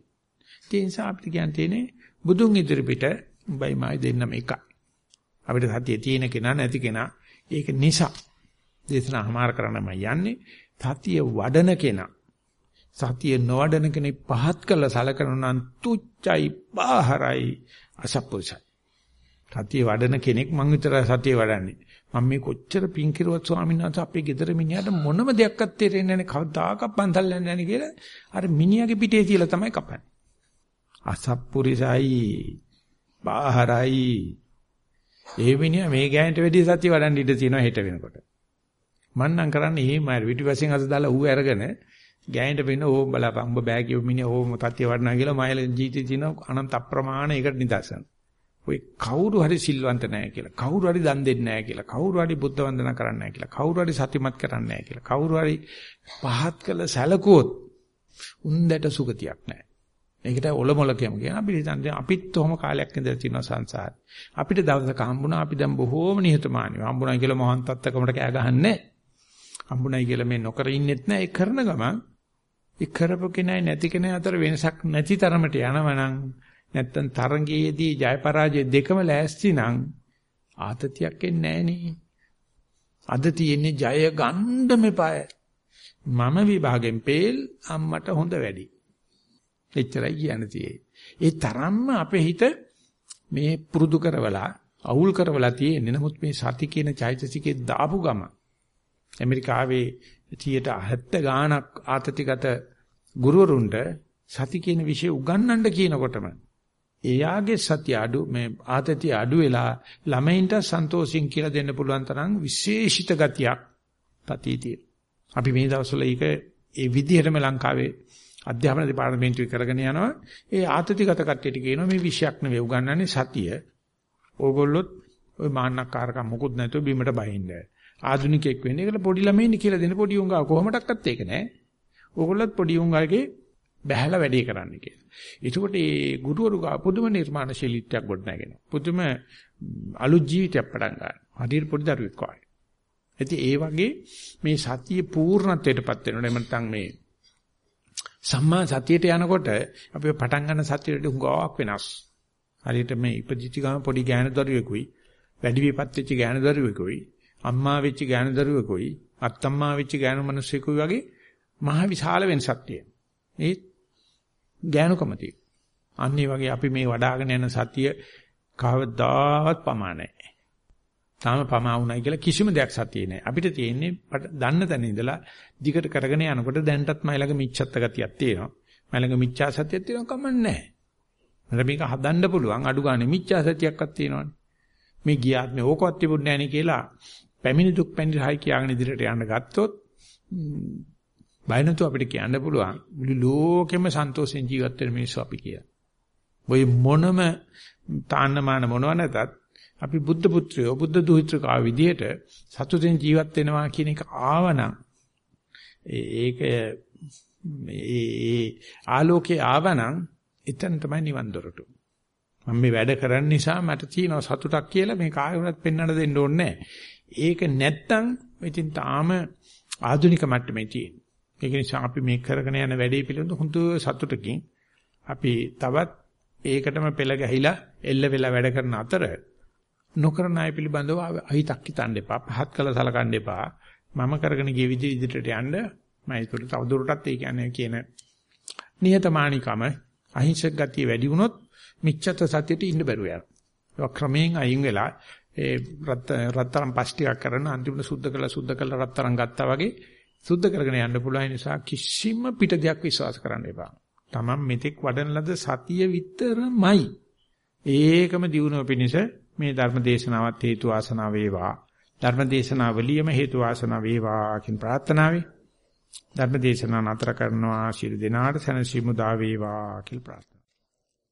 ඒ නිසා අපිට කියන්න තියෙන්නේ බුදුන් ඉදිරිපිට උඹයි මායි දෙන්නම එකයි. අපිට සතිය තියෙන කෙනා නැති කෙනා ඒක නිසා දේශනා හමාර කරන්නම යන්නේ සතිය වඩන කෙනා සතිය නොවඩන කෙනෙක් පහත් කළ සලකන නම් තුච්චයි බාහරයි අසප්පුසයි. සතිය වඩන කෙනෙක් මං විතරයි සතිය වඩන්නේ. මම මේ කොච්චර පින් කිරුවත් ස්වාමීන් වහන්සේ අපේ ගෙදර මිනිහට මොනම දෙයක්වත් තේරෙන්නේ නැහැ කවදාකවත් පන්සල් යන්නේ නැහැ කියලා අර මිනිහාගේ පිටේ තියලා තමයි කපන්නේ. අසප්පුරිසයි බාහරයි ඒ මිනිහා මේ ගෑනට වැඩි සතිය වඩන්න ඉඩ තියෙනවා හෙට වෙනකොට. මං නම් කරන්නේ එහෙම අර පිටිපස්සෙන් අත දාලා ඌ අරගෙන ගෑනට වෙන්න ඕ බලපන් උඹ බෑ කියව මිනිහ ඕම තත්ත්‍ය වඩනා කියලා මයිල ජීවිතේ තියෙන අනන්ත අප්‍රමාණ ඒකට නිදර්ශන. ඔය කවුරු හරි සිල්වන්ත නැහැ කියලා කවුරු හරි දන් දෙන්නේ නැහැ කියලා කවුරු හරි බුද්ධ වන්දනා කරන්නේ නැහැ කියලා කවුරු හරි සතිමත් කරන්නේ නැහැ කියලා කවුරු හරි පහත් කළ සැලකුවොත් උන්දට සුගතියක් නැහැ. ඒකට ඔලොමොල කියමු කියන අපි හිතන්නේ අපිත් තොම කාලයක් ඉඳලා තියෙනවා සංසාරේ. අපිට දවසක හම්බුණා අපි දැන් බොහෝම නිහතමානීව හම්බුණා කියලා මොහන් තත්ත්වකමට කෑ ගහන්නේ. හම්බුණයි කියලා මේ නොකර ඉන්නෙත් නැහැ. ඒ කරන ගමන් ඒ කරපු කෙනයි නැති කෙනයි අතර වෙනසක් නැති තරමට යනවනම් නැත්තම් තරංගයේදී ජය පරාජය දෙකම ලෑස්ති නම් ආතතියක් එන්නේ නැහැ අද තියෙන්නේ ජය ගන්න මෙපාය. මම විභාගෙන් පේල් අම්මට හොඳ වැඩි. එච්චරයි කියන්න තියෙන්නේ. ඒ තරම්ම අපේ හිත මේ පුරුදු කරවලා අවුල් කරවලා තියෙන්නේ. නමුත් මේ සති කියන චෛතසිකේ දාපු ගම ඇමරිකාවේ 70 ගාණක් ආතතිගත ගුරුවරුන්ට සති කියන વિષය උගන්වන්න කියනකොටම එයාගේ සත්‍ය අඩු මේ ආතතිය අඩු වෙලා ළමයින්ට සන්තෝෂින් කියලා දෙන්න පුළුවන් තරම් විශේෂිත ගතියක් තතියතියි. අපි මේ දවස්වල ඒක ඒ විදිහටම ලංකාවේ අධ්‍යාපන දෙපාර්තමේන්තුවේ කරගෙන යනවා. ඒ ආතතිගත කට්ටියට කියනවා මේ විෂයක් නෙවෙයි උගන්වන්නේ සතිය. ඕගොල්ලොත් ওই මාන්නකාරකම් මොකුත් නැතුව බීමට බහින්න. ආධුනිකෙක් වෙන්න. ඒකට පොඩි ළමයින් කියලා දෙන පොඩි උංගා කොහොමඩක්වත් ඒක නෑ. ඕගොල්ලොත් පොඩි උංගාගේ බැහැලා වැඩේ කරන්න කියලා. එතකොට මේ ගුරුවරු ගා පුදුම නිර්මාණශීලීත්වයක් ගොඩනගෙනවා. පුදුම අලුත් ජීවිතයක් පටන් ගන්නවා. හරියට පොඩි දරුවෙක් වගේ. ඉතින් ඒ වගේ මේ සතිය පූර්ණත්වයටපත් වෙනකොට එහෙම නැත්නම් මේ සම්මා සතියට යනකොට අපි පටන් ගන්න සතියට හුඟාවක් වෙනස්. හරියට මේ ඉපදිච්ච ගම පොඩි ගෑනු දරුවෙකුයි වැඩි විපත් වෙච්ච ගෑනු දරුවෙකුයි අම්මා වෙච්ච ගෑනු දරුවෙකුයි අත්තම්මා වෙච්ච ගෑනු මිනිස්සෙකුයි වගේ මහ විශාල වෙනසක් තියෙනවා. ඒ ගෑනුකම තියෙනවා. අන්න ඒ වගේ අපි මේ වඩ아가න යන සතිය කවදාවත් පමාණයි. තාම පමා වුණයි කියලා කිසිම දෙයක් සතියේ නැහැ. අපිට තියෙන්නේ දන්න තැන ඉඳලා දිගට කරගෙන යනකොට දැන්ටත් මයිලඟ මිච්ඡත්ත ගතියක් තියෙනවා. මයිලඟ මිච්ඡා සතියක් තියෙනවා කමන්නේ නැහැ. මට මේක හදන්න පුළුවන් අඩු ගානේ මිච්ඡා සතියක්වත් තියෙනවනේ. මේ ගියාත් මේ ඕකවත් තිබුණේ නැහැ නේ කියලා පැමිණි දුක් පැමිණි කියාගෙන ඉදිරියට යන්න ගත්තොත් බය නැතුව අපිට කියන්න පුළුවන් මුළු ලෝකෙම සන්තෝෂෙන් ජීවත් වෙන මිනිස්සු අපි කියලා. ඔය මොනම තාන්නමාන මොනව නැතත් අපි බුද්ධ පුත්‍රයෝ බුද්ධ දුහිතෘකා විදියට සතුටෙන් ජීවත් වෙනවා කියන එක ආවනම් ඒක ඒ ආලෝකේ ආවනම් එතන තමයි නිවන් දොරටු. මම මේ වැඩ කරන්න නිසා මට තියෙන සතුටක් කියලා මේ කායුණත් පෙන්වන්න දෙන්න ඕනේ ඒක නැත්තම් ඉතින් තාම ආධුනික මට්ටමේ තියෙන. ඒක නිසා අපි මේ කරගෙන යන වැඩේ පිළිබඳ හොඳ සතුටකින් අපි තවත් ඒකටම පෙළ ගැහිලා එල්ල වෙලා වැඩ කරන අතර නොකරන අය පිළිබඳව අහිතක් හිතන්න එපා. පහත් කළ සලකන්න එපා. මම කරගෙන ගිය විදිහ ඉදිරියට යන්න මම ඒකට තවදුරටත් ඒ කියන්නේ කියන නිහතමානීකම අහිංසක ගතිය වැඩි වුණොත් මිච්ඡත සත්‍යයට ඉන්න බැරුව යනවා. ඒක ක්‍රමයෙන් අයින් වෙලා ඒ රත්තරන් පස් ටිකක් කරන අන්තිමට සුද්ධ කළා සුද්ධ කළා රත්තරන් ගත්තා වගේ සුද්ධ කරගෙන යන්න පුළුවන් නිසා කිසිම පිට දෙයක් විශ්වාස කරන්න එපා. Taman මෙතෙක් වඩන ලද සතිය විතරමයි. ඒකම දිනුව පිණිස මේ ධර්ම දේශනාවත් හේතු ආසනාව වේවා. ධර්ම දේශනාවලියම හේතු ආසනාව වේවා කියන ප්‍රාර්ථනාවයි. ධර්ම දේශනාව නතර කරනවා ශිරු දිනාට සනසිමු දා වේවා කියලා ප්‍රාර්ථනා